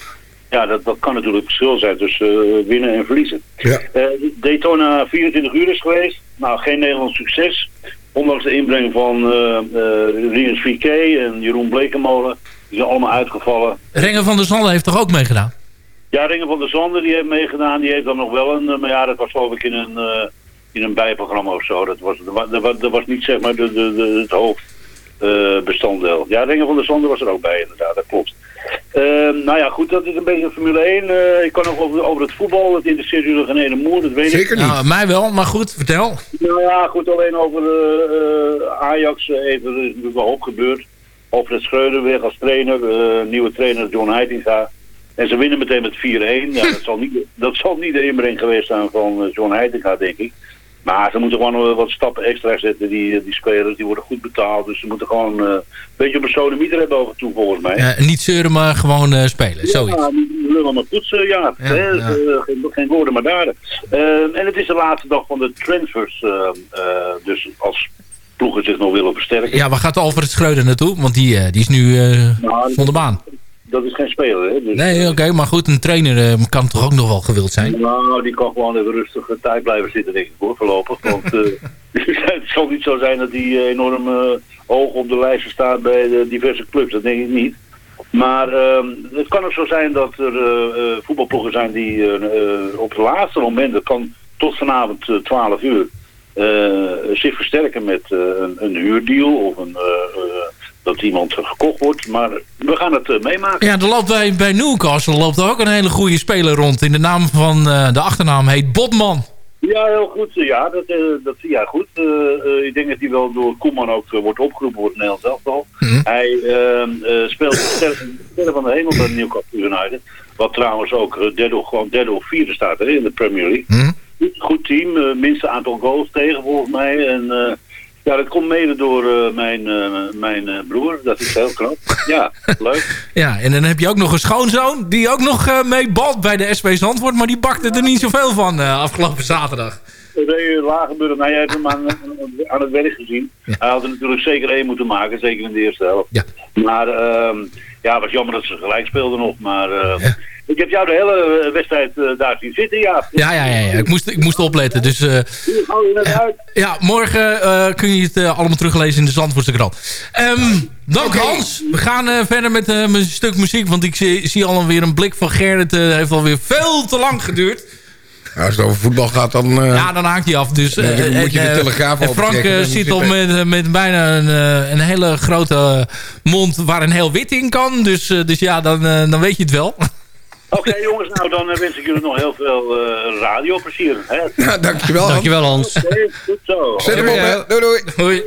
O: Ja, dat, dat kan natuurlijk verschil zijn tussen eh, winnen en verliezen.
I: Ja.
O: Eh, Daytona 24 uur is geweest. Nou, geen Nederlands succes. Ondanks de inbreng van eh eh, Rinus VK en Jeroen Blekemolen. Die zijn allemaal uitgevallen.
H: Renger van der Zanden heeft toch ook meegedaan?
O: Ja, Ringen van der Zanden die heeft meegedaan. Die heeft dan nog wel een... maar ja, dat was geloof ik in een, eh, in een bijprogramma of zo. Dat was, dat was, dat was, niet zeg maar de, de, de, het hoofdbestanddeel. ja, Ringen van der Zanden was er ook bij inderdaad. Dat klopt. Ehm, nou ja, goed, dat is een beetje Formule 1. Eh, ik kan nog over, over het voetbal. Het interesseert jullie geen ene moer, dat weet ik.
H: Nou, mij wel, maar goed, vertel.
O: Nou ja, goed, alleen over eh, eh, Ajax eh, even, er is natuurlijk wel hoop gebeurd. Over het Schreuder weer als trainer, eh, nieuwe trainer John Heitinga. En ze winnen meteen met 4-1. Ja, dat, zal niet, dat zal niet de inbreng geweest zijn van eh, John Heitinga, denk ik. Maar ze moeten gewoon wat stappen extra zetten. Die, die spelers die worden goed betaald. Dus ze moeten gewoon eh, een beetje op een sodemieter hebben over toe, volgens mij.
H: Ja, niet zeuren, maar gewoon eh, spelen. Zoiets.
O: Ja, lullen maar poetsen, ja.
H: Ja,
O: hè,
H: ja.
O: eh, geen, geen woorden maar daden. Eh, en het is de laatste dag van de transfers. eh, eh, dus als ploegen zich nog willen versterken.
H: Ja, waar gaat Alfred Schreuder naartoe? Want die, die is nu
O: Nou,
H: van de baan.
O: Dat is geen speler, hè. Dus,
H: Nee, oké, maar goed, een trainer eh, kan toch ook nog wel gewild zijn?
O: Nou, die kan gewoon even rustig eh, tijd blijven zitten, denk ik hoor, voorlopig. Want eh, het zal niet zo zijn dat hij eh, enorm hoog op de lijsten staat bij de diverse clubs. Dat denk ik niet. Maar ehm, het kan ook zo zijn dat er voetbalploegen zijn die op het laatste moment, dat kan tot vanavond eh, 12 uur, zich versterken met een, een huurdeal of een, dat iemand gekocht wordt. Maar we gaan het eh, meemaken.
H: Ja, er loopt bij, bij Newcastle loopt er ook een hele goede speler rond. In de naam van eh, de achternaam heet Botman.
O: Ja, heel goed. Ja, dat, eh, dat zie jij goed. Eh, eh, ik denk dat hij wel door Koeman ook eh, wordt opgeroepen voor het Nederlands elftal. Hij ehm, eh, speelt sterren van de hemel bij Newcastle United. Wat trouwens ook eh, derde, of- gewoon derde of vierde staat hè, in de Premier League. Goed, goed team, eh, minste aantal goals tegen volgens mij. En eh, ja, dat komt mede door eh, mijn, eh, mijn eh, broer. Dat is heel knap. Ja, leuk.
H: Ja, en dan heb je ook nog een schoonzoon die ook nog mee balt bij de SP Zandvoort. Maar die bakte er niet zoveel van afgelopen zaterdag.
O: Ray Lagenburg, nou, jij hebt hem aan, aan het werk gezien. Hij had er natuurlijk zeker één moeten maken, zeker in de eerste helft. Maar ehm, ja, het was jammer dat ze gelijk speelden nog. Maar eh, ik heb jou de hele eh, wedstrijd eh, daar zien zitten, ja.
H: Ja, ja, ja, ja. Ik, moest, ik moest opletten. Dus
O: het uit.
H: ja, morgen kun je het allemaal teruglezen in de Zandvoortse krant. Ehm, dank Hans. We gaan verder met mijn stuk muziek. Want ik zie, zie alweer een blik van Gerrit. Het heeft alweer veel te lang geduurd.
I: Als het over voetbal gaat, dan... eh,
H: Ja, dan haakt hij af. Dus,
I: dan
H: eh,
I: moet je de
H: eh,
I: Telegraaf
H: en Frank eh, zit al
I: hij-
H: met, eh, met bijna een, eh, een hele grote mond waar een heel wit in kan. Dus, eh, dus ja, dan, eh, dan weet je het wel.
O: Oké jongens, nou dan eh, wens ik jullie nog heel veel eh radioplezier. Hè?
I: Ja, dankjewel Hans.
K: Dankjewel Hans.
O: Goed zo.
I: Zet hem op, hè. Doei, doei.
H: Hoi.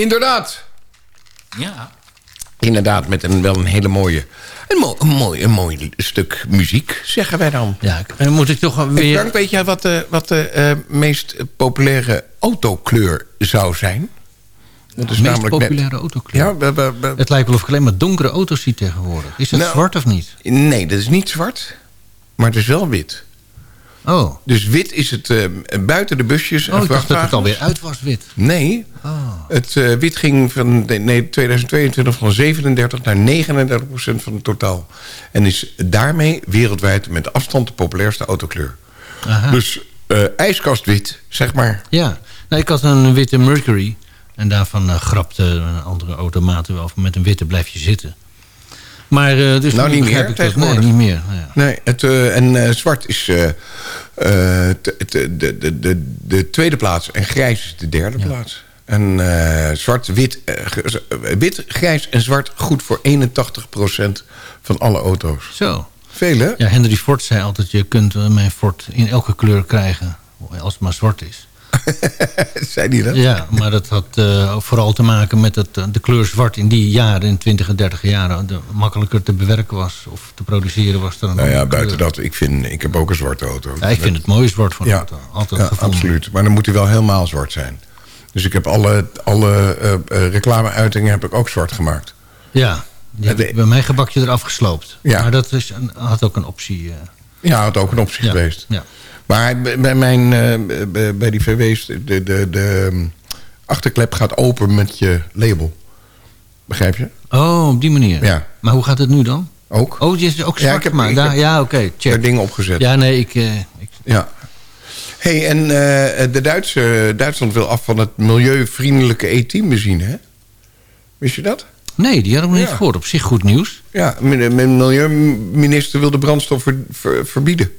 I: Inderdaad.
H: Ja.
I: Inderdaad, met een, wel een hele mooie... Een, mo- een mooi, een mooi stuk muziek, zeggen wij dan.
K: Ja, dan moet ik toch weer...
I: Frank, weet jij wat de, wat de eh, meest populaire autokleur zou zijn? Dat
K: De meest populaire autokleur?
I: Ja, we- we- we-
K: Het lijkt wel of ik alleen maar donkere auto's zie tegenwoordig. Is dat
I: Nou,
K: zwart of niet?
I: Nee, dat is niet zwart. Maar het is wel wit.
K: Oh.
I: Dus wit is het eh, buiten de busjes en
K: Oh, ik dacht dat het alweer uit was wit.
I: Nee.
K: Oh.
I: Het eh, wit ging van nee, 2022 van 37 naar 39 procent van het totaal. En is daarmee wereldwijd met afstand de populairste autokleur.
K: Aha.
I: Dus eh, ijskastwit, zeg maar.
K: Ja, nou, ik had een witte Mercury. En daarvan grapte een andere automaten wel met een witte blijf je zitten. Maar dus
I: nou, niet meer
K: ik dat. Nee, niet meer. Ja.
I: Nee, het, eh, en eh, zwart is de, de, de, de tweede plaats en grijs is de derde plaats. En zwart, wit, wit, grijs en zwart goed voor 81% van alle auto's.
K: Zo.
I: Veel, hè?
K: Ja, Henry Ford zei altijd, je kunt mijn Ford in elke kleur krijgen. Als het maar zwart is.
I: Zei die dat?
K: Ja, maar dat had eh, vooral te maken met dat eh, de kleur zwart in die jaren, in 20 en 30 jaren, de, makkelijker te bewerken was of te produceren was dan
I: Nou ja, buiten
K: kleur.
I: dat, ik, vind, ik heb ook een zwarte auto.
K: Ja, ik vind het mooi zwart van een
I: ja,
K: auto. Altijd
I: ja,
K: gevonden.
I: absoluut. Maar dan moet hij wel helemaal zwart zijn. Dus ik heb alle, alle eh, reclameuitingen heb ik ook zwart gemaakt.
K: Ja, die bij mijn gebakje eraf gesloopt.
I: Ja.
K: Maar dat is een, had ook een optie. eh.
I: Ja, had ook een optie geweest.
K: ja.
I: Maar bij mijn, eh, bij- die VW's, de, de, de ehm, achterklep gaat open met je label. Begrijp je?
K: Oh, op die manier.
I: Ja.
K: Maar hoe gaat het nu dan?
I: Ook.
K: Oh, je is ook
I: Ja,
K: zwart
I: ik heb-
K: gemaakt.
I: ik heb
K: ja, oké, check.
I: Daar dingen opgezet.
K: Ja, nee, ik... eh, ik
I: Ja. hey, en eh, de Duitse, Duitsland wil af van het milieuvriendelijke E10-benzine, hè? Wist je dat?
K: nee, die had ik nog niet
I: Ja.
K: gehoord. Op zich goed nieuws.
I: Ja, mijn mijn milieuminister wil de brandstof ver- ver- verbieden.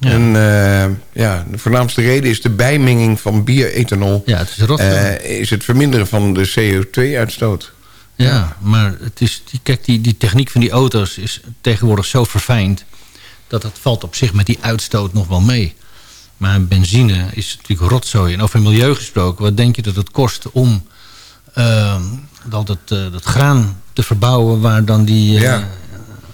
K: Ja.
I: En eh, ja, de voornaamste reden is de bijmenging van bioethanol.
K: Ja, het is rot.
I: Eh, is het verminderen van de CO2-uitstoot.
K: Ja, maar het is, die, kijk, die, die techniek van die auto's is tegenwoordig zo verfijnd... dat het valt op zich met die uitstoot nog wel mee. Maar benzine is natuurlijk rotzooi. En over milieu gesproken, wat denk je dat het kost om ehm, dat, het, eh, dat graan te verbouwen... waar dan die
I: Ja.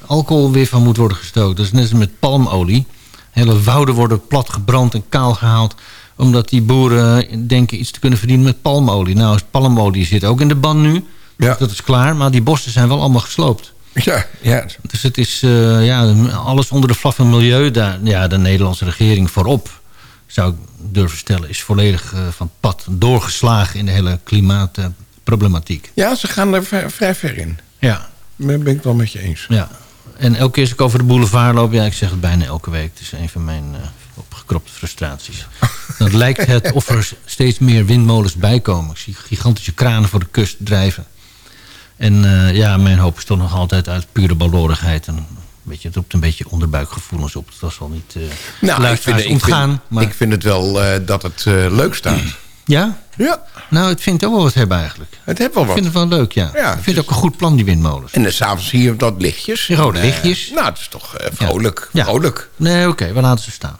K: alcohol weer van moet worden gestookt. Dat is net als met palmolie. Hele wouden worden plat gebrand en kaal gehaald omdat die boeren denken iets te kunnen verdienen met palmolie. Nou, palmolie zit ook in de ban nu.
I: Ja.
K: Dat is klaar, maar die bossen zijn wel allemaal gesloopt.
I: Ja, ja.
K: Dus het is eh, ja, alles onder de vlag van milieu. Daar, ja, de Nederlandse regering voorop, zou ik durven stellen... is volledig eh, van pad doorgeslagen in de hele klimaatproblematiek.
I: ja, ze gaan er vrij, ver in.
K: ja,
I: Dat ben ik wel met je eens.
K: ja. En elke keer als ik over de boulevard loop... ja, ik zeg het bijna elke week. Het is een van mijn eh, opgekropte frustraties. Dan lijkt het of er steeds meer windmolens bijkomen. Ik zie gigantische kranen voor de kust drijven. En eh, ja, mijn hoop is toch nog altijd uit pure balorigheid. En, weet je, het roept een beetje onderbuikgevoelens op. Het was wel niet uh,
I: Nou, ik vind, ik,
K: ontgaan.
I: vind,
K: maar...
I: ik vind het wel eh, dat het eh, leuk staat.
K: Ja?
I: Ja.
K: Nou, het vindt ook wel wat hebben eigenlijk.
I: Het heeft wel
K: Ik
I: wat.
K: vind het wel leuk, ja.
I: Ja,
K: ik vind het ook een goed plan, die windmolens.
I: En dan s'avonds zie je dat lichtjes.
K: Die rode
I: eh,
K: lichtjes.
I: nou, het is toch eh, vrolijk.
K: Ja.
I: Vrolijk.
K: Nee, oké, we laten ze staan.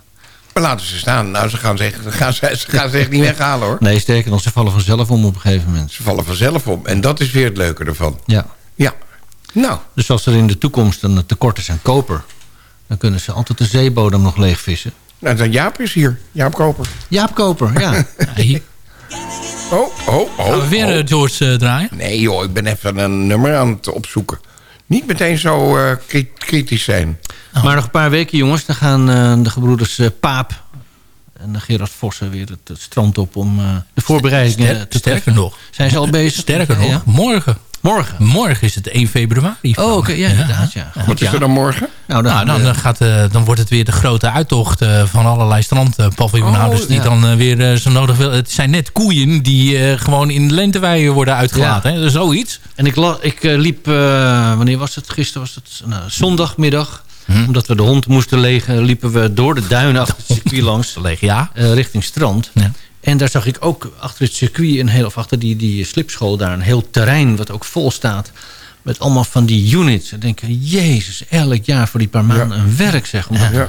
I: We laten ze staan. Nou, ze gaan, zich, gaan, ze, ze gaan ze echt niet weghalen, hoor.
K: Nee, sterker nog, ze vallen vanzelf om op een gegeven moment.
I: Ze vallen vanzelf om. En dat is weer het leuke ervan.
K: Ja.
I: Ja. Nou.
K: Dus als er in de toekomst een tekort is aan koper... dan kunnen ze altijd de zeebodem nog leegvissen.
I: Nou, dan Jaap is hier. Jaap Koper.
K: Jaap Koper, ja.
I: Oh, oh, oh.
H: Gaan we weer
I: oh.
H: eh, George eh, draaien?
I: Nee joh, ik ben even een nummer aan het opzoeken. Niet meteen zo eh, kri- kritisch zijn.
K: Maar nog een paar weken, jongens. Dan gaan eh, de gebroeders Paap en Gerard Vossen weer het, het strand op... om eh, de voorbereidingen
H: Ster-
K: te
H: sterker
K: treffen.
H: nog.
K: Zijn ze al bezig?
H: Sterker nog,
K: Ja?
H: morgen.
K: Morgen?
H: Morgen is het 1 februari.
K: Oh, oké, ja, inderdaad, ja.
I: Wat is er dan morgen?
K: Nou, dan,
H: Nou, dan,
K: eh,
H: dan, gaat, eh, dan wordt het weer de grote uittocht eh, van allerlei strandpaviljoenhouders...
K: Oh,
H: die
K: ja.
H: dan weer eh, zo nodig willen. Het zijn net koeien die eh, gewoon in de lenteweien worden uitgelaten. Hè? Dus zoiets.
K: En ik, ik eh, liep, eh, wanneer was het? Gisteren was het nou, zondagmiddag.
H: Hm.
K: Omdat we de hond moesten legen, liepen we door de duinen achter het circuit langs.
H: Leeg, ja.
K: eh, richting strand.
H: Ja.
K: En daar zag ik ook achter het circuit, een heel, of achter die, die slipschool daar, een heel terrein wat ook vol staat. Met allemaal van die units. En denk ik, jezus, elk jaar voor die paar maanden een werk zeg. Om
I: Ja.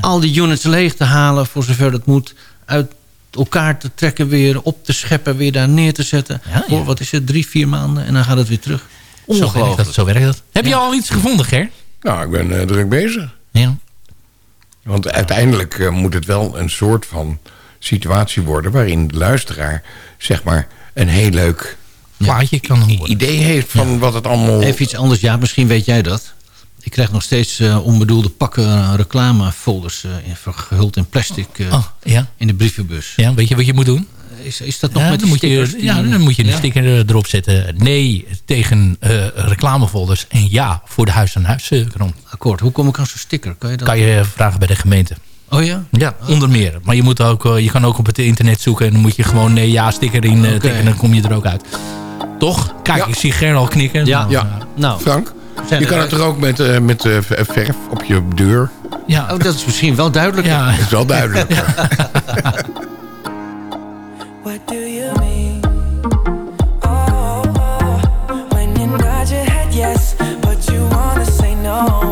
K: al die units leeg te halen voor zover dat moet. Uit elkaar te trekken weer, op te scheppen, weer daar neer te zetten. Voor, wat is het, drie, vier maanden en dan gaat het weer terug.
H: Zo werkt dat. Zo werkt dat. Heb je al iets gevonden, Ger?
I: Nou, ik ben eh, druk bezig.
H: Ja.
I: Want uiteindelijk eh, moet het wel een soort van situatie worden... waarin de luisteraar, zeg maar, een heel leuk
H: plaatje kan horen.
I: idee heeft van wat het allemaal...
K: Even iets anders, ja, misschien weet jij dat. Ik krijg nog steeds eh, onbedoelde pakken uh, reclamefolders... eh, in- gehuld in plastic eh,
H: Oh, ja.
K: in de brievenbus.
H: Ja, weet je wat je moet doen?
K: Is, is dat nog
H: Ja,
K: met
H: dan
K: die
H: moet je,
K: die-
H: ja, dan moet je een
K: Ja?
H: sticker eh, erop zetten. Nee tegen eh, reclamefolders. En ja voor de huis-aan-huis eh.
K: Akkoord. Hoe kom ik aan zo'n sticker? Kan je dat?
H: Kan je vragen bij de gemeente.
K: Oh ja?
H: Ja, onder meer. Maar je, moet ook, eh, je kan ook op het internet zoeken. En dan moet je gewoon nee ja sticker in eh, tikken. En dan kom je er ook uit. Toch? Kijk, ik zie Ger al knikken.
K: Ja.
H: Nou,
I: Ja.
H: eh,
K: Nou,
I: Frank,
K: zijn
I: je kan het er ook met, eh, met eh, verf op je deur.
H: ja.
K: Oh, dat is misschien wel duidelijk.
H: ja.
I: Dat is wel duidelijk.
P: What do you mean? Oh, oh, when you nod your head yes, but you wanna say no.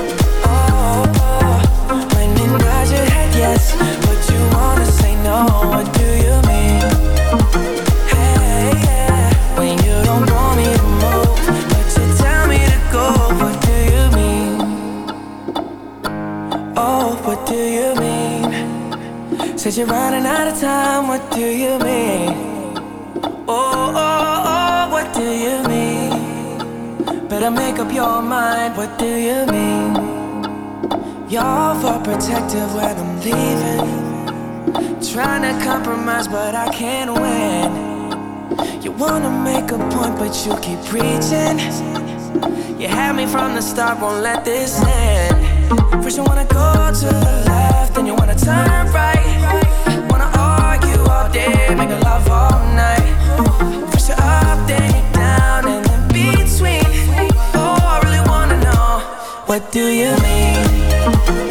P: You're running out of time, what do you mean? Oh oh oh what do you mean? Better make up your mind, what do you mean? Y'all for protective when I'm leaving. Trying to compromise, but I can't win. You wanna make a point, but you keep preaching. You had me from the start, won't let this end. First, you wanna go to the left, then you wanna turn right. Wanna argue all day, make love all night. First, you're up, then you're down, and in between. Oh, I really wanna know what do you mean?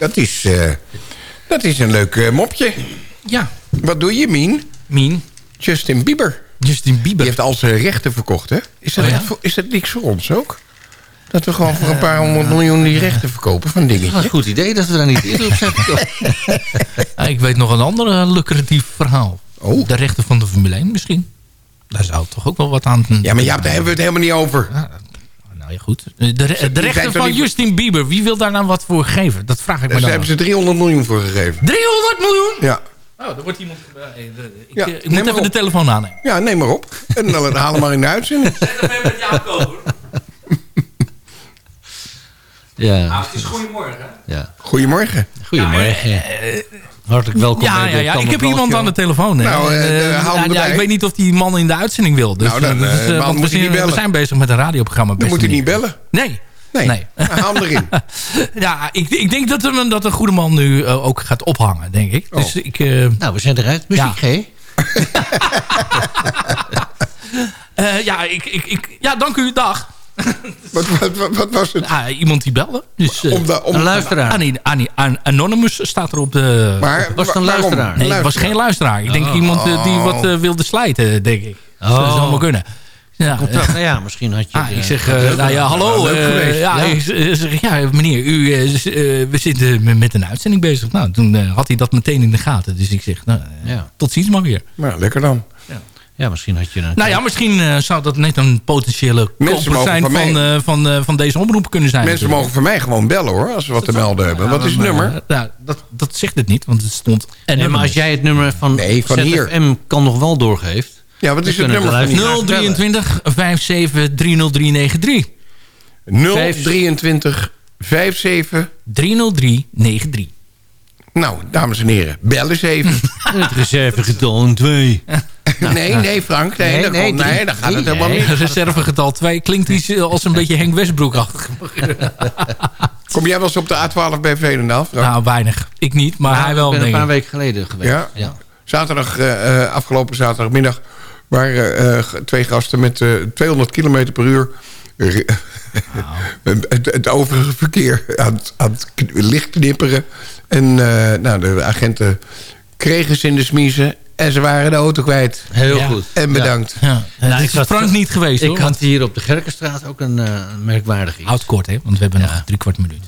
I: Dat is, eh, dat is een leuk eh, mopje.
H: Ja.
I: Wat doe je, Mien?
H: Mien?
I: Justin Bieber.
H: Justin Bieber.
I: Die heeft al zijn rechten verkocht, hè? Is dat,
H: Oh, ja?
I: is dat niks voor ons ook? Dat we gewoon voor een paar honderd miljoen die rechten verkopen van
K: Dat is
I: dingetjes.
K: een goed idee dat we daar niet eerder op zijn
H: ik weet nog een ander eh, lucratief verhaal.
I: Oh.
H: De rechten van de Formule 1 misschien. Daar zou toch ook wel wat aan...
I: Ja, maar Jaap, daar hebben we het helemaal niet over.
H: Nou ja, goed. De, de, rechten
I: toch
H: van Justin Bieber. Wie wil daar nou wat voor geven? Dat vraag ik me
I: Daar
H: dan
I: hebben ze 300 miljoen voor gegeven.
H: 300 miljoen?
I: Ja.
H: Oh, er wordt iemand... eh, eh, ik
I: Ja,
H: eh, ik
I: neem
H: moet even de telefoon aannemen.
I: Ja, neem maar op. En dan halen maar in de uitzending.
H: Zet hem even met jou over.
K: Ja.
H: Het is goedemorgen.
K: Ja.
I: Goedemorgen.
K: Goedemorgen. Hartelijk welkom
H: Ja,
K: bij
H: ja, ja. Ik heb iemand aan de telefoon. hè.
I: Nou, haal hem
H: ja, ik weet niet of die man in de uitzending wil. Dus,
I: Nou, dan,
H: eh, want
I: moet
H: we,
I: niet
H: zijn, we zijn bezig met een radioprogramma.
I: Dan moet hij
H: meneer.
I: niet bellen.
H: Nee.
I: Nee.
H: Nee.
I: Haal hem erin.
H: ja, ik, ik denk dat, hem, dat de goede man nu ook gaat ophangen, denk ik. Dus ik... eh,
K: Nou, we zijn eruit. Muziek,
H: Ja.
K: hè?
H: eh, ja, ik, ik, ik, ja, dank u. Dag.
I: Wat, wat, wat, wat was het?
H: Ah, iemand die belde. Dus, eh,
I: Om de- om-
K: Een luisteraar.
H: Ah, nee, ah, nee, an- Anonymous staat er op de...
I: Maar,
K: Was het een
I: waarom?
K: luisteraar?
H: nee, het was geen luisteraar. Ik denk
K: Oh.
H: iemand eh, die wat eh, wilde slijten, denk ik. Dat
K: Oh.
H: zou wel kunnen. Ja,
K: Contact. Nou ja, misschien had je...
H: Ah, ik zeg, eh, nou ja, hallo. ja,
K: Ja.
H: Ik zeg, ja, meneer, u, we zitten met- een uitzending bezig. Nou, toen had hij dat meteen in de gaten. Dus ik zeg, nou,
K: Ja.
H: tot ziens maar weer.
I: Nou, lekker dan.
K: Ja, misschien had je een...
H: Nou ja, misschien eh, zou dat net een potentiële
I: Mensen
H: zijn
I: van
H: van, eh, van, eh, van deze omroep kunnen zijn.
I: Mensen mogen voor mij gewoon bellen hoor, als ze wat te melden hebben. Wat is het nummer?
H: ja, dat, dat zegt het niet, want het stond...
K: Nee, maar als jij het nummer van,
I: Nee, van hier.
K: Kan nog wel doorgeeft...
I: Ja, wat is het nummer
K: de
I: van hier?
K: luisteraars
H: 023 57 30393.
I: 023 57.
H: 30393.
I: Nou, dames en heren, bel eens even.
K: Het reservegetal 2.
I: nee, nee Frank, nee,
K: Nee,
I: dat,
K: nee,
I: komt- nee,
K: drie.
I: dat gaat het helemaal
H: Nee,
I: niet.
H: reservegetal 2 klinkt iets als een beetje Henk Westbroek-achtig.
I: Kom jij wel eens op de A12 bij Veenendaal, Frank?
H: Nou, weinig. Ik niet, maar hij wel,
K: Ik ben een paar weken geleden geweest.
I: Ja?
K: ja.
I: Zaterdag, eh, eh, afgelopen zaterdagmiddag... waren eh, twee gasten met eh, 200 km per uur... re- het, het overige verkeer aan, het- aan het licht knipperen. En eh, nou, de agenten kregen ze in de smiezen... en ze waren de auto kwijt.
K: Heel
H: Ja.
K: goed.
I: En bedankt.
H: Ja,
K: Nou,
H: dat
K: ik
H: is
K: had-
H: Frank niet geweest,
K: Ik
H: hoor.
K: had hier op de Gerkenstraat ook een, eh, een merkwaardig iets.
H: Houd kort, hè, want we hebben nog drie kwart minuut.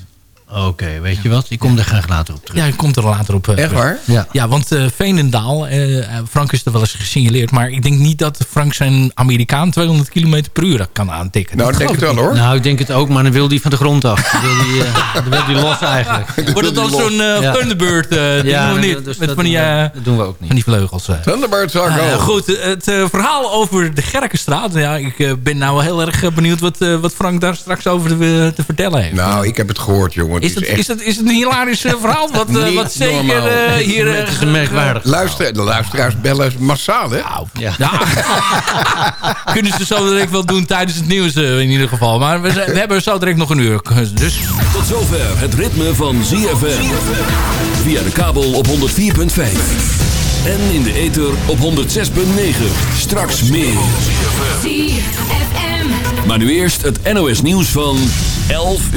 K: Oké, weet je wat? Ik kom daar graag later op terug.
H: Ja, je komt er later op. eh,
I: Echt waar?
K: Ja.
H: Ja, want eh, Veenendaal, eh, Frank is er wel eens gesignaleerd... maar ik denk niet dat Frank zijn Amerikaan 200 km per uur kan aantikken.
I: Nou,
H: Dat
I: ik denk het wel hoor.
K: Nou, ik denk het ook, maar dan wil die van de grond af. Dan wil die, eh, dan wil die los eigenlijk.
H: niet. Wordt het dan zo'n
K: Ja.
H: Thunderbird eh ding
K: Ja,
H: of niet?
K: dus
H: Met
K: dat
H: van die,
K: doen we- dat doen we ook niet.
H: van die vleugels.
I: Thunderbirds are
H: Eh,
I: go.
H: goed, het verhaal over de Gerkenstraat. Ja, ik ben nou wel heel erg benieuwd wat, eh, wat Frank daar straks over te, te vertellen heeft.
I: Nou, ik heb het gehoord, jongen.
H: Is, het,
I: echt-
H: is, het, is het een hilarisch eh, verhaal? Wat, eh, wat zeker
I: normaal.
H: eh, hier...
K: Het is een merkwaardig.
I: Luister, de luisteraars bellen massaal, hè?
H: Nou,
K: Ja.
H: ja. Kunnen ze zo direct wel doen tijdens het nieuws in ieder geval. Maar we, zijn- we hebben zo direct nog een uur. Dus
Q: Tot zover het ritme van ZFM. Via de kabel op 104.5. En in de ether op 106.9. Straks meer. Maar nu eerst het NOS nieuws van 11 uur.